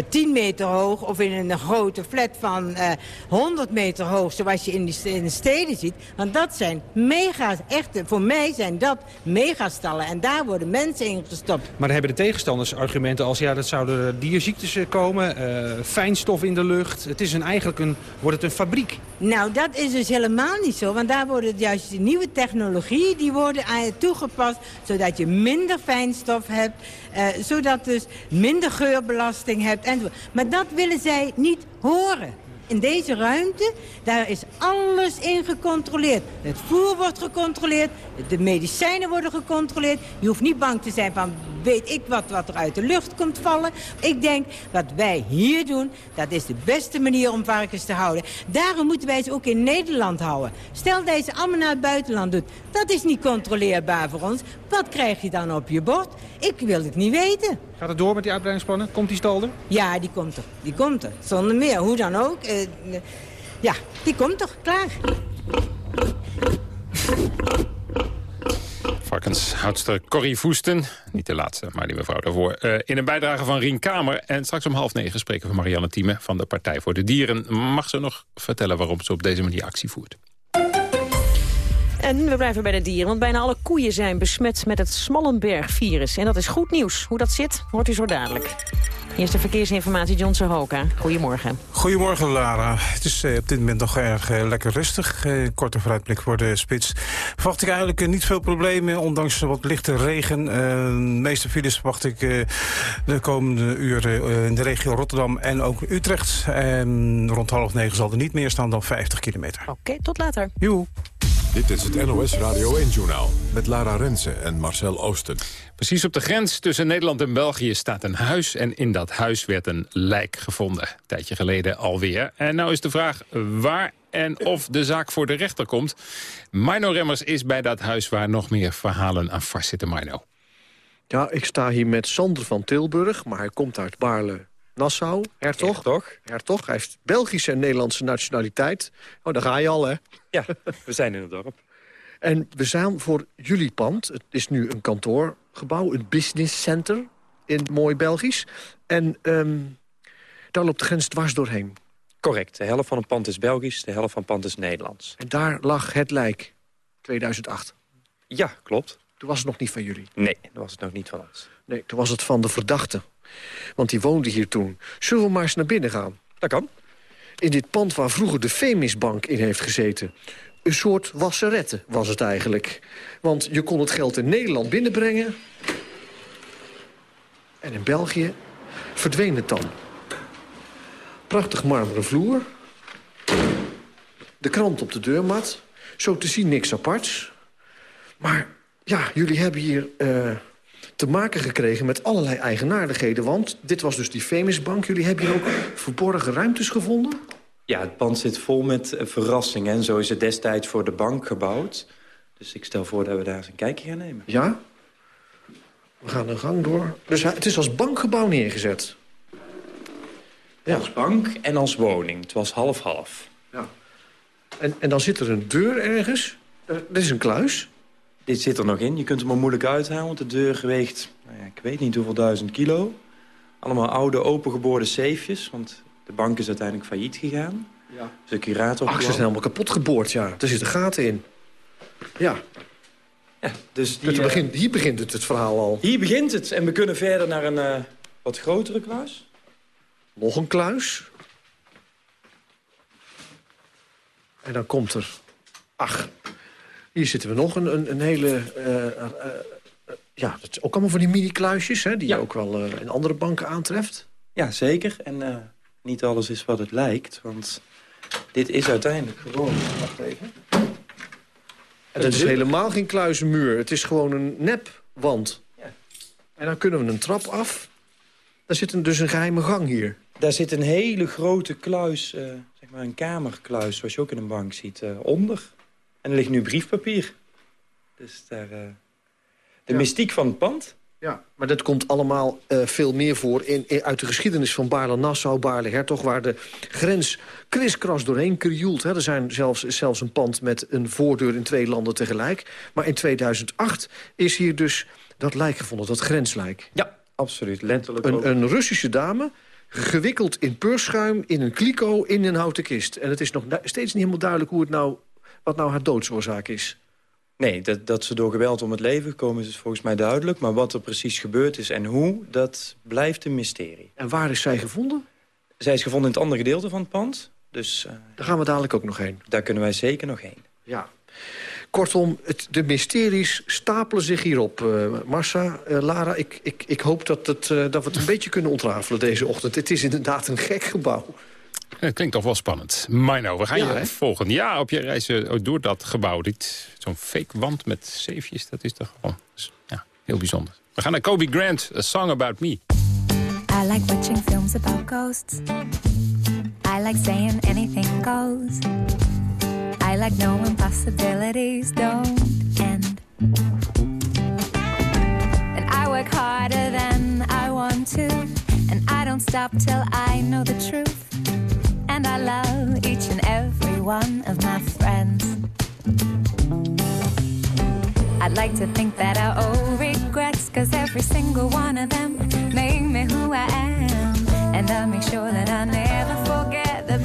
10 meter hoog of in een grote flat van uh, eh, 100 meter hoog, zoals je in, in de steden ziet. Want dat zijn mega's, echt, voor mij zijn dat megastallen. En daar worden mensen in gestopt. Maar hebben de tegenstanders argumenten als... ja, dat zouden dierziektes eh, komen, uh, fijnstof in de lucht. Het is een, eigenlijk een, wordt het een fabriek. Nou, dat is dus helemaal niet zo. Want daar worden juist de nieuwe technologieën die worden aan toegepast... zodat je minder fijnstof hebt, uh, zodat dus minder geurbelasting hebt. En, maar dat willen zij niet horen in deze ruimte, daar is alles in gecontroleerd. Het voer wordt gecontroleerd, de medicijnen worden gecontroleerd. Je hoeft niet bang te zijn van weet ik wat, wat er uit de lucht komt vallen. Ik denk, wat wij hier doen, dat is de beste manier om varkens te houden. Daarom moeten wij ze ook in Nederland houden. Stel dat je ze allemaal naar het buitenland doet. Dat is niet controleerbaar voor ons. Wat krijg je dan op je bord? Ik wil het niet weten. Gaat het door met die uitbreidingsplannen? Komt die stal er? Ja, die komt er. Die komt er. Zonder meer. Hoe dan ook. Eh, ja, die komt toch. Klaar. Varkenshoudster Corrie Voesten. Niet de laatste, maar die mevrouw daarvoor. Uh, in een bijdrage van Rien Kamer. En straks om half negen spreken we Marianne Thieme van de Partij voor de Dieren. Mag ze nog vertellen waarom ze op deze manier actie voert? En we blijven bij de dieren, want bijna alle koeien zijn besmet met het Smallenberg-virus. En dat is goed nieuws. Hoe dat zit, hoort u zo dadelijk. Eerste verkeersinformatie, John Sahoka. Goedemorgen. Goedemorgen, Lara. Het is eh, op dit moment nog erg eh, lekker rustig. Eh, korte vooruitblik voor de spits. Verwacht ik eigenlijk niet veel problemen, ondanks wat lichte regen. De meeste files verwacht ik de komende uren in de regio Rotterdam en ook Utrecht. En rond half negen zal er niet meer staan dan 50 kilometer. Oké, tot later. Joe. Dit is het NOS Radio 1-journaal met Lara Rensen en Marcel Oosten. Precies op de grens tussen Nederland en België staat een huis... en in dat huis werd een lijk gevonden. Een tijdje geleden alweer. En nou is de vraag waar en of de zaak voor de rechter komt. Mino Remmers is bij dat huis waar nog meer verhalen aan vastzitten. Mino. Ja, ik sta hier met Sander van Tilburg, maar hij komt uit Baarle. Nassau, hertog. Hertog. Hertog. Hij heeft Belgische en Nederlandse nationaliteit. Oh, daar ga je al, hè? Ja, we zijn in het dorp. En we zijn voor jullie pand. Het is nu een kantoorgebouw, een business center in mooi Belgisch. En um, daar loopt de grens dwars doorheen. Correct. De helft van het pand is Belgisch, de helft van het pand is Nederlands. En daar lag het lijk, 2008. Ja, klopt. Toen was het nog niet van jullie? Nee, toen was het nog niet van ons. Nee, toen was het van de verdachte. Want die woonde hier toen. Zullen we maar eens naar binnen gaan? Dat kan. In dit pand waar vroeger de Femisbank in heeft gezeten. Een soort wasserette was het eigenlijk. Want je kon het geld in Nederland binnenbrengen... en in België verdween het dan. Prachtig marmeren vloer. De krant op de deurmat. Zo te zien niks aparts. Maar ja, jullie hebben hier uh, te maken gekregen met allerlei eigenaardigheden. Want dit was dus die Femisbank. Jullie hebben hier ook verborgen ruimtes gevonden? Ja, het pand zit vol met uh, verrassingen. En zo is het destijds voor de bank gebouwd. Dus ik stel voor dat we daar eens een kijkje gaan nemen. Ja? We gaan een gang door. Dus het is als bankgebouw neergezet? Ja. Als bank en als woning. Het was half-half. Ja. En, en dan zit er een deur ergens. Er, er is een kluis. Dit zit er nog in. Je kunt hem maar moeilijk uithalen, want de deur weegt... Nou ja, ik weet niet hoeveel duizend kilo. Allemaal oude, opengeboorde safejes, want de bank is uiteindelijk failliet gegaan. Ja. Dus de curator... Ach, ze zijn helemaal kapot geboord, ja. Er zitten gaten in. Ja. ja dus die, dus begint, hier begint het, het verhaal al. Hier begint het. En we kunnen verder naar een uh, wat grotere kluis. Nog een kluis. En dan komt er... Ach, hier zitten we nog een, een, een hele... Uh, uh, ja, dat is ook allemaal van die mini-kluisjes... Hè, die ja. je ook wel in andere banken aantreft. Ja, zeker. En niet alles is wat het lijkt. Want dit is uiteindelijk gewoon... Wacht even. En het is helemaal geen kluizenmuur. Het is gewoon een nepwand. Ja. En dan kunnen we een trap af. Daar zit een, dus een geheime gang hier. Daar zit een hele grote kluis, uh, zeg maar een kamerkluis... zoals je ook in een bank ziet, uh, onder. En er ligt nu briefpapier. Dus daar... Uh, de ja. mystiek van het pand. Ja, maar dat komt allemaal uh, veel meer voor in, in, uit de geschiedenis van Baarle-Nassau, Baarle-Hertog... waar de grens kriskras doorheen krioelt. Er zijn zelfs, zelfs een pand met een voordeur in twee landen tegelijk. Maar in 2008 is hier dus dat lijk gevonden, dat grenslijk. Ja, absoluut. Letterlijk een, een Russische dame, gewikkeld in peurschuim, in een kliko, in een houten kist. En het is nog steeds niet helemaal duidelijk hoe het nou, wat nou haar doodsoorzaak is. Nee, dat, dat ze door geweld om het leven gekomen is, is volgens mij duidelijk. Maar wat er precies gebeurd is en hoe, dat blijft een mysterie. En waar is zij gevonden? Zij is gevonden in het andere gedeelte van het pand. Dus, uh, daar gaan we dadelijk ook nog heen. Daar kunnen wij zeker nog heen. Ja. Kortom, het, de mysteries stapelen zich hierop. Uh, Marcia, uh, Lara, ik, ik, ik hoop dat, het, dat we het een beetje kunnen ontrafelen deze ochtend. Het is inderdaad een gek gebouw. Het klinkt toch wel spannend. Mino, we gaan Ja, je hè? volgend jaar op je reis eh, door dat gebouw. Dit- Zo'n fake wand met zeefjes, dat is toch gewoon ja, heel bijzonder. We gaan naar Kobe Grant, A Song About Me. I like watching films about ghosts. I like saying anything goes. I like knowing possibilities don't end. And I work harder than I want to. And I don't stop till I know the truth. And I love each and every one of my friends. I'd like to think that I owe regrets, cause every single one of them made me who I am. And I make sure that I never forget that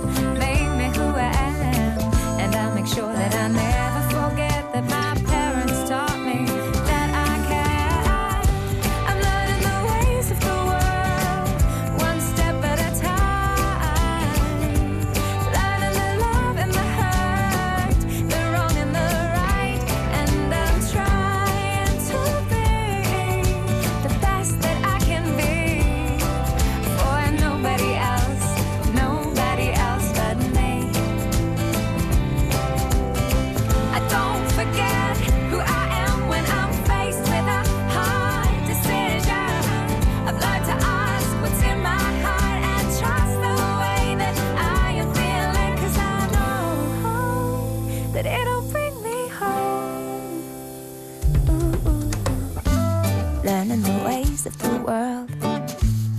that I ways of the world,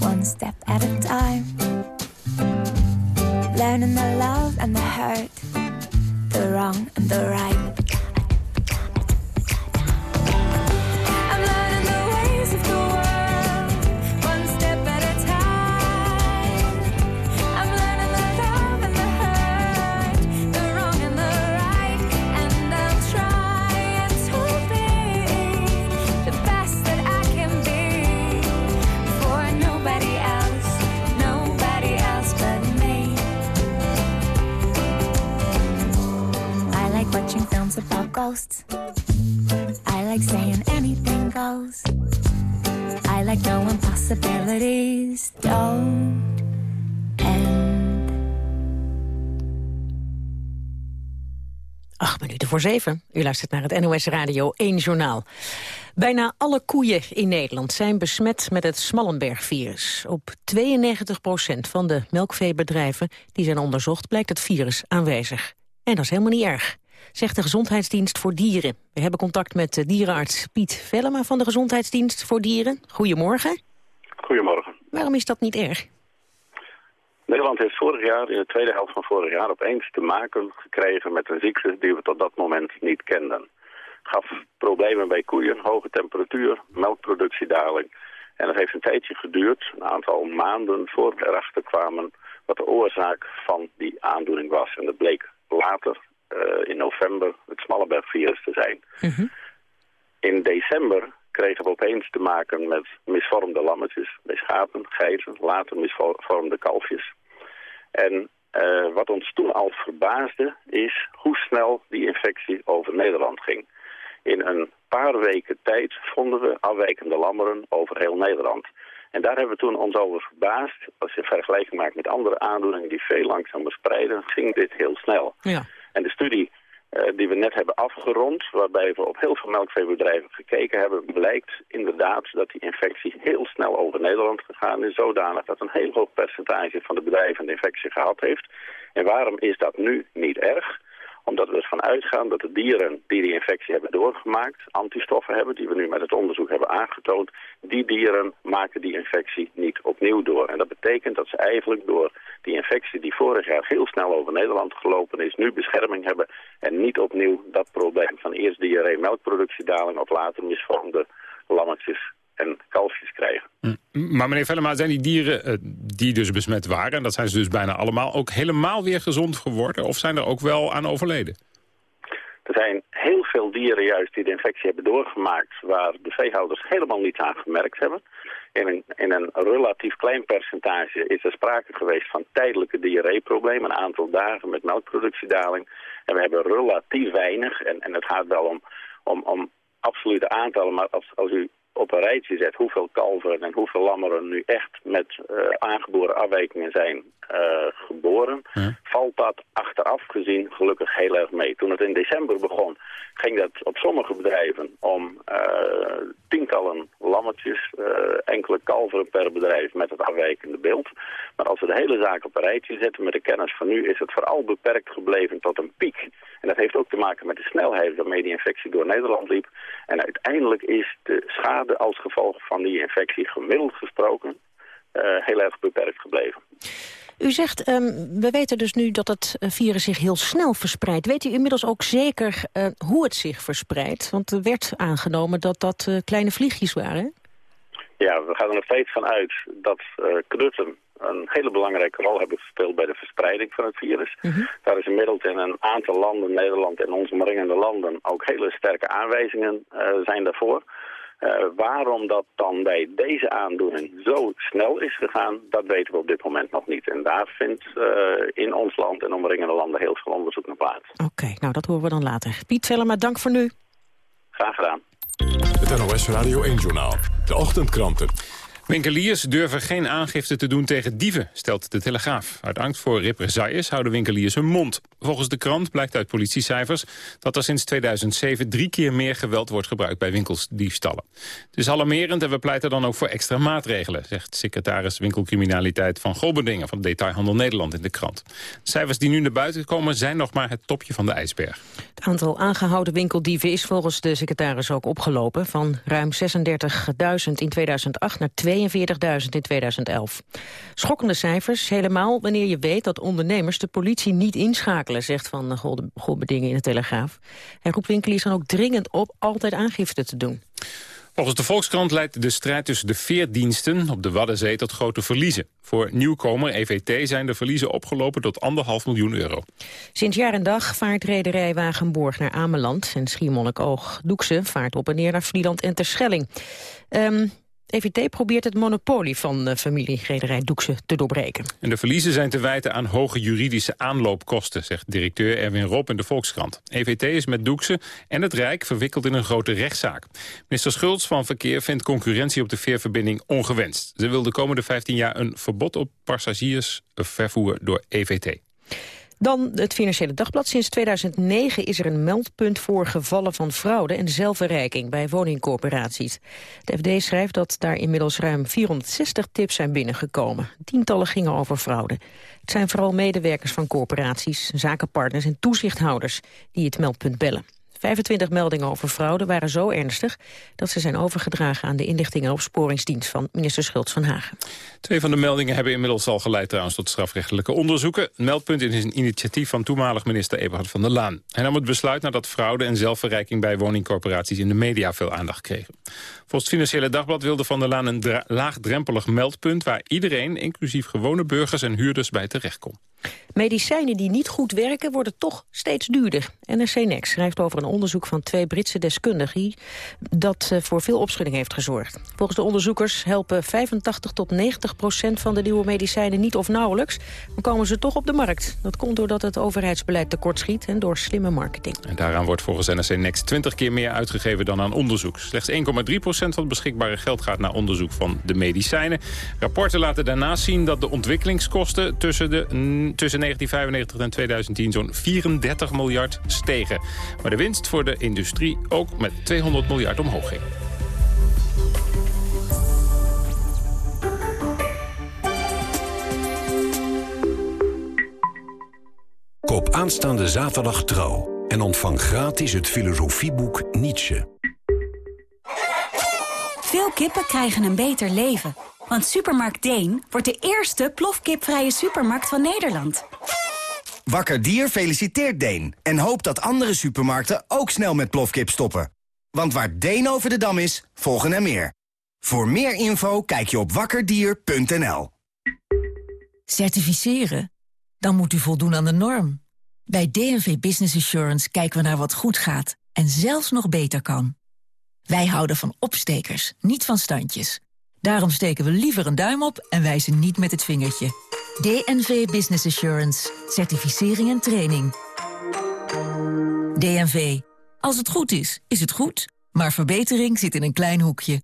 one step at a time. Learning the love and the hurt the wrong and the right. Acht minuten voor zeven. U luistert naar het NOS Radio 1 Journaal. Bijna alle koeien in Nederland zijn besmet met het Smallenberg-virus. Op 92% van de melkveebedrijven die zijn onderzocht... blijkt het virus aanwezig. En dat is helemaal niet erg, zegt de Gezondheidsdienst voor Dieren. We hebben contact met dierenarts Piet Vellema van de Gezondheidsdienst voor Dieren. Goedemorgen. Goedemorgen. Waarom is dat niet erg? Nederland heeft vorig jaar, in de tweede helft van vorig jaar, opeens te maken gekregen met een ziekte die we tot dat moment niet kenden. Gaf problemen bij koeien, hoge temperatuur, melkproductiedaling. En het heeft een tijdje geduurd, een aantal maanden, voor we erachter kwamen wat de oorzaak van die aandoening was. En dat bleek later, eh, in november, het Smallenberg-virus te zijn. In december kregen we opeens te maken met misvormde lammetjes bij schapen, geiten, later misvormde kalfjes. En eh, wat ons toen al verbaasde is hoe snel die infectie over Nederland ging. In een paar weken tijd vonden we afwijkende lammeren over heel Nederland. En daar hebben we toen ons over verbaasd. Als je vergelijking maakt met andere aandoeningen die veel langzamer spreiden, ging dit heel snel. Ja. En de studie die we net hebben afgerond, waarbij we op heel veel melkveebedrijven gekeken hebben, blijkt inderdaad dat die infectie heel snel over Nederland gegaan is, zodanig dat een heel hoog percentage van de bedrijven de infectie gehad heeft. En waarom is dat nu niet erg? Omdat we ervan uitgaan dat de dieren die die infectie hebben doorgemaakt, antistoffen hebben, die we nu met het onderzoek hebben aangetoond, die dieren maken die infectie niet opnieuw door. En dat betekent dat ze eigenlijk door die infectie die vorig jaar heel snel over Nederland gelopen is, nu bescherming hebben en niet opnieuw dat probleem van eerst diarree, melkproductiedaling of later misvormde lammetjes en kalfjes krijgen. Hm. Maar meneer Vellema, zijn die dieren uh, die dus besmet waren... en dat zijn ze dus bijna allemaal, ook helemaal weer gezond geworden? Of zijn er ook wel aan overleden? Er zijn heel veel dieren juist die de infectie hebben doorgemaakt... waar de veehouders helemaal niets aan gemerkt hebben. In een, in een relatief klein percentage is er sprake geweest van tijdelijke diarreeproblemen. Een aantal dagen met melkproductiedaling. En we hebben relatief weinig, en, en het gaat wel om, om, om absolute aantallen... maar als, als u op een rijtje zet hoeveel kalveren en hoeveel lammeren nu echt met uh, aangeboren afwijkingen zijn uh, geboren, valt dat achteraf gezien gelukkig heel erg mee. Toen het in december begon, ging dat op sommige bedrijven om uh, tientallen lammetjes, enkele kalveren per bedrijf met het afwijkende beeld. Maar als we de hele zaak op een rijtje zetten met de kennis van nu, is het vooral beperkt gebleven tot een piek. En dat heeft ook te maken met de snelheid waarmee die infectie door Nederland liep. En uiteindelijk is de schade als gevolg van die infectie gemiddeld gesproken uh, heel erg beperkt gebleven. U zegt, um, we weten dus nu dat het virus zich heel snel verspreidt. Weet u inmiddels ook zeker uh, hoe het zich verspreidt? Want er werd aangenomen dat dat uh, kleine vliegjes waren. Ja, we gaan er nog steeds van uit dat knutten een hele belangrijke rol hebben gespeeld bij de verspreiding van het virus. -hmm. Daar is inmiddels in een aantal landen, Nederland en onze omringende landen, ook hele sterke aanwijzingen uh, zijn daarvoor. Uh, waarom dat dan bij deze aandoening zo snel is gegaan, dat weten we op dit moment nog niet. En daar vindt uh, in ons land en omringende landen heel veel onderzoek naar plaats. Oké, okay, nou dat horen we dan later. Piet Vellema, dank voor nu. Graag gedaan. Het NOS Radio 1-journaal. De ochtendkranten. Winkeliers durven geen aangifte te doen tegen dieven, stelt de Telegraaf. Uit angst voor represailles houden winkeliers hun mond. Volgens de krant blijkt uit politiecijfers dat er sinds 2007 drie keer meer geweld wordt gebruikt bij winkelsdiefstallen. Het is alarmerend en we pleiten dan ook voor extra maatregelen, zegt secretaris winkelcriminaliteit van Golberdingen van Detailhandel Nederland in de krant. De cijfers die nu naar buiten komen zijn nog maar het topje van de ijsberg. Het aantal aangehouden winkeldieven is volgens de secretaris ook opgelopen van ruim 36.000 in 2008 naar 42.000 in 2011. Schokkende cijfers, helemaal wanneer je weet dat ondernemers de politie niet inschakelen, zegt Van Golberdingen in de Telegraaf. Hij roept winkeliers dan ook dringend op altijd aangifte te doen. Volgens de Volkskrant leidt de strijd tussen de veerdiensten op de Waddenzee tot grote verliezen. Voor nieuwkomer EVT zijn de verliezen opgelopen tot anderhalf miljoen euro. Sinds jaar en dag vaart rederij Wagenborg naar Ameland en Schiermonnikoog. Doekse vaart op en neer naar Vlieland en Terschelling. Um, EVT probeert het monopolie van de familie Rederij Doekse te doorbreken. En de verliezen zijn te wijten aan hoge juridische aanloopkosten, zegt directeur Erwin Rob in de Volkskrant. EVT is met Doekse en het Rijk verwikkeld in een grote rechtszaak. Minister Schultz van Verkeer vindt concurrentie op de veerverbinding ongewenst. Ze wil de komende 15 jaar een verbod op passagiersvervoer door EVT. Dan het Financiële Dagblad. Sinds 2009 is er een meldpunt voor gevallen van fraude en zelfverrijking bij woningcorporaties. De FD schrijft dat daar inmiddels ruim 460 tips zijn binnengekomen. Tientallen gingen over fraude. Het zijn vooral medewerkers van corporaties, zakenpartners en toezichthouders die het meldpunt bellen. 25 meldingen over fraude waren zo ernstig... dat ze zijn overgedragen aan de inlichting- en opsporingsdienst... van minister Schultz van Hagen. Twee van de meldingen hebben inmiddels al geleid trouwens tot strafrechtelijke onderzoeken. Het meldpunt is een initiatief van toenmalig minister Eberhard van der Laan. Hij nam het besluit nadat fraude en zelfverrijking bij woningcorporaties in de media veel aandacht kregen. Volgens het Financiële Dagblad wilde van der Laan een laagdrempelig meldpunt... waar iedereen, inclusief gewone burgers en huurders, bij terecht kon. Medicijnen die niet goed werken worden toch steeds duurder. NRC Next schrijft over een onderzoek van twee Britse deskundigen... dat eh, voor veel opschudding heeft gezorgd. Volgens de onderzoekers helpen 85 tot 90 procent van de nieuwe medicijnen niet of nauwelijks. Dan komen ze toch op de markt. Dat komt doordat het overheidsbeleid tekortschiet en door slimme marketing. En daaraan wordt volgens NRC Next 20 keer meer uitgegeven dan aan onderzoek. Slechts 1,3 procent van het beschikbare geld gaat naar onderzoek van de medicijnen. Rapporten laten daarnaast zien dat de ontwikkelingskosten tussen de tussen 1995 en 2010 zo'n 34 miljard stegen. Maar de winst voor de industrie ook met 200 miljard omhoog ging. Koop aanstaande zaterdag trouw en ontvang gratis het filosofieboek Nietzsche. Veel kippen krijgen een beter leven. Want Supermarkt Deen wordt de eerste plofkipvrije supermarkt van Nederland. Wakker Dier feliciteert Deen en hoopt dat andere supermarkten ook snel met plofkip stoppen. Want waar Deen over de dam is, volgen er meer. Voor meer info kijk je op wakkerdier.nl. Certificeren? Dan moet u voldoen aan de norm. Bij DNV Business Assurance kijken we naar wat goed gaat en zelfs nog beter kan. Wij houden van opstekers, niet van standjes. Daarom steken we liever een duim op en wijzen niet met het vingertje. DNV Business Assurance. Certificering en training. DNV. Als het goed is, is het goed. Maar verbetering zit in een klein hoekje.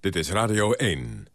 Dit is Radio 1.